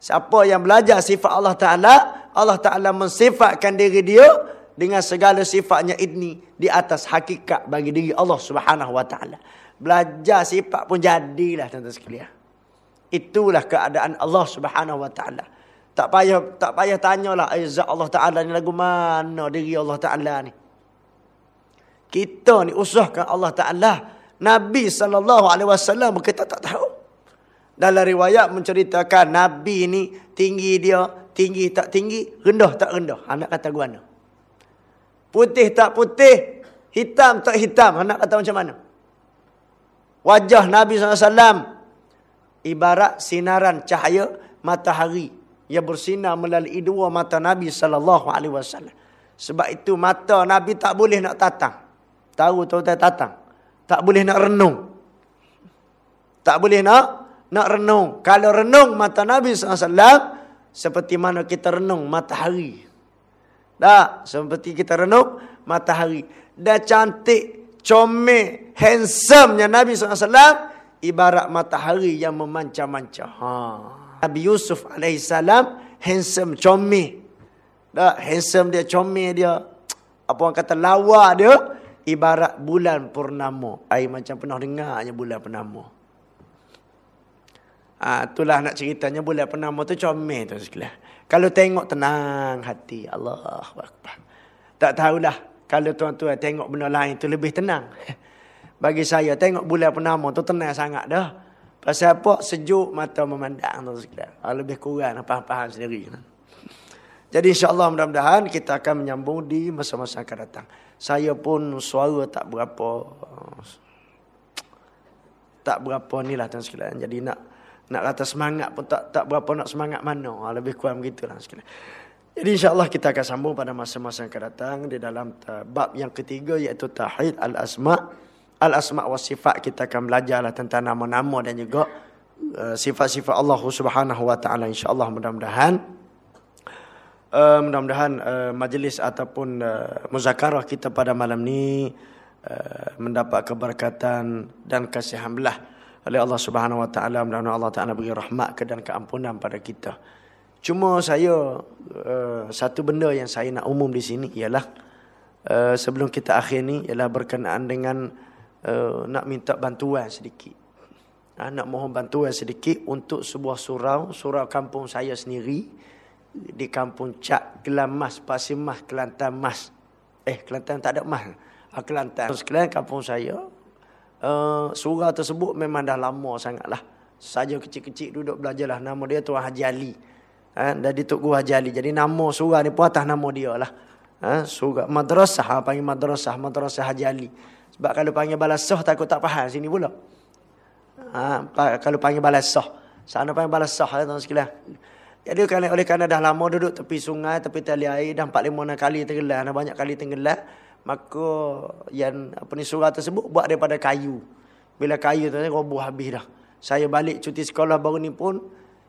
Siapa yang belajar sifat Allah Ta'ala, Allah Ta'ala mensifatkan diri dia dengan segala sifatnya ini di atas hakikat bagi diri Allah Subhanahu Wa Ta'ala. Belajar sifat pun jadilah tuan-tuan sekalian. Itulah keadaan Allah Subhanahu Wa Ta'ala. Tak payah tak payah tanyalah azat Allah Ta'ala ni lagu mana diri Allah Ta'ala ni. Kita ni usahkan Allah Ta'ala. Nabi SAW kita tak tahu. Dalam riwayat menceritakan Nabi ni tinggi dia, tinggi tak tinggi, rendah tak rendah. Anak kata guana. Putih tak putih, hitam tak hitam. Anak kata macam mana? Wajah Nabi SAW ibarat sinaran cahaya matahari yang bersinar melalui dua mata Nabi SAW. Sebab itu mata Nabi tak boleh nak tatang. Tahu tahu tak tatang. Tak boleh nak renung. Tak boleh nak nak renung. Kalau renung mata Nabi SAW, seperti mana kita renung matahari. Tak, seperti kita renung matahari. Dan cantik, comel, handsome-nya Nabi SAW, ibarat matahari yang memancar-mancar. Ha. Nabi Yusuf AS, handsome, comel. Tak, handsome dia, comel dia. Apa orang kata, lawa dia, ibarat bulan purnama. Air macam pernah dengarnya bulan purnama. Ha, itulah nak ceritanya bulan purnama tu comel tu sekalian. Kalau tengok tenang hati. Allah Akbar. Tak tahulah. Kalau tuan-tuan tengok benda lain tu lebih tenang. Bagi saya tengok bulan purnama tu tenang sangat dah. Pasal apa? Sejuk mata memandang tu sekalian. Ha, lebih kurang faham-faham sendiri. Jadi insyaAllah mudah-mudahan kita akan menyambung di masa-masa akan datang. Saya pun suara tak berapa tak berapa ni lah tuan sekalian. Jadi nak nak kata semangat pun tak tak berapa nak semangat mana. Ha, lebih kurang begitulah sekali. Jadi insyaAllah kita akan sambung pada masa-masa yang akan datang. Di dalam bab yang ketiga iaitu Tahid Al-Asma' Al-Asma' wa Sifat. Kita akan belajarlah tentang nama-nama dan juga uh, sifat-sifat Allah subhanahu wa ta'ala. InsyaAllah mudah-mudahan. Uh, mudah-mudahan uh, majlis ataupun uh, muzakarah kita pada malam ni uh, mendapat keberkatan dan kasihan belah oleh Allah Subhanahu Wa Taala mudah-mudahan Allah Taala beri rahmat dan keampunan pada kita. Cuma saya uh, satu benda yang saya nak umum di sini ialah uh, sebelum kita akhir ni ialah berkenaan dengan uh, nak minta bantuan sedikit. Uh, nak mohon bantuan sedikit untuk sebuah surau, surau kampung saya sendiri di kampung Cak Gelamas Pasir Mas Kelantan Mas. Eh Kelantan tak ada Mas. Kelantan. Sekalian kampung saya uh, surah tersebut memang dah lama sangatlah. Saja kecil-kecil duduk belajarlah nama dia Tuan Haji Ali. Ha, dari Tok Guru Haji Ali. Jadi nama surah ni pun atas nama dia lah. Ha, surah madrasah, ha, panggil madrasah, madrasah Haji Ali. Sebab kalau panggil balasah takut tak faham sini pula. Ha, kalau panggil balasah. Sana panggil balasah ya, tuan sekalian. Jadi kerana, oleh kerana dah lama duduk tepi sungai, tepi tali air, dah 4-5 kali tenggelam, dah banyak kali tenggelam maka yang apa ni surah tersebut buat daripada kayu. Bila kayu tu roboh habis dah. Saya balik cuti sekolah baru ni pun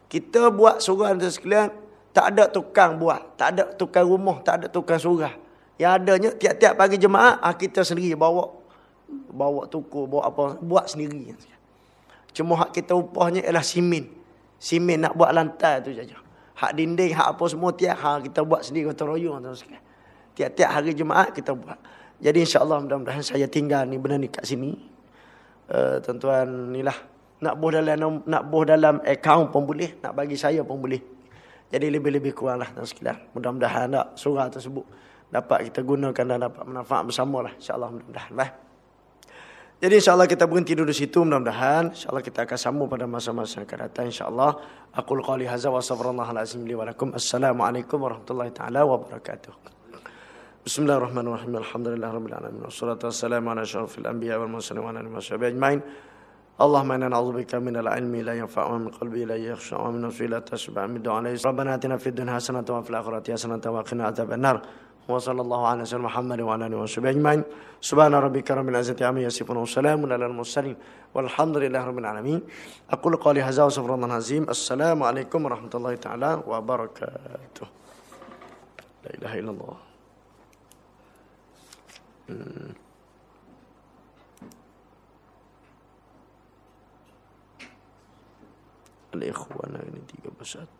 kita buat surah tu sekalian tak ada tukang buat, tak ada tukang rumah, tak ada tukang surah. Yang adanya tiap-tiap pagi jemaah ah, kita sendiri bawa bawa tuku, bawa apa buat sendiri. Cuma hak kita upahnya ialah simen. Simen nak buat lantai tu saja. Hak dinding, hak apa semua tiap ha, kita buat sendiri gotong royong tu sekalian. Tiap-tiap hari Jumaat kita buat. Jadi insya-Allah mudah-mudahan saya tinggal ni benar ni kat sini. Uh, tuan-tuan inilah nak buh dalam nak buh dalam akaun pun boleh, nak bagi saya pun boleh. Jadi lebih-lebih kuranglah dan sekitar. Mudah-mudahan tak surah tersebut dapat kita gunakan dan dapat manfaat bersama lah. InsyaAllah mudah-mudahan lah. Jadi insyaAllah kita berhenti dulu situ mudah-mudahan. InsyaAllah kita akan sambung pada masa-masa yang akan datang insyaAllah. Aku lukali hazah wa safrallahal-azim li walakum. Assalamualaikum warahmatullahi ta'ala wabarakatuh. بسم الله الرحمن الرحيم الحمد لله رب العالمين والصلاة والسلام على أشرف الأنبياء والمرسلين وعلى آله وصحبه أجمعين اللهم إنا نعوذ بك من العلم لا ينفع ومن قلبي لا يخشع ومن نفسي لا تشبع من دعاء ربنا آتنا في الدنيا حسنة وفي الآخرة حسنة وقنا عذاب النار. وصلى الله على سيدنا محمد وعلى آله وصحبه أجمعين. سبحان ربك رب العزة عما يصفون وسلام على المرسلين. والحمد لله رب العالمين. أقول قولي هذا وصفر الله العظيم السلام عليكم ورحمة الله تعالى وبركاته. لا إله إلا الله. Al-Ikhwana ini tiga besar.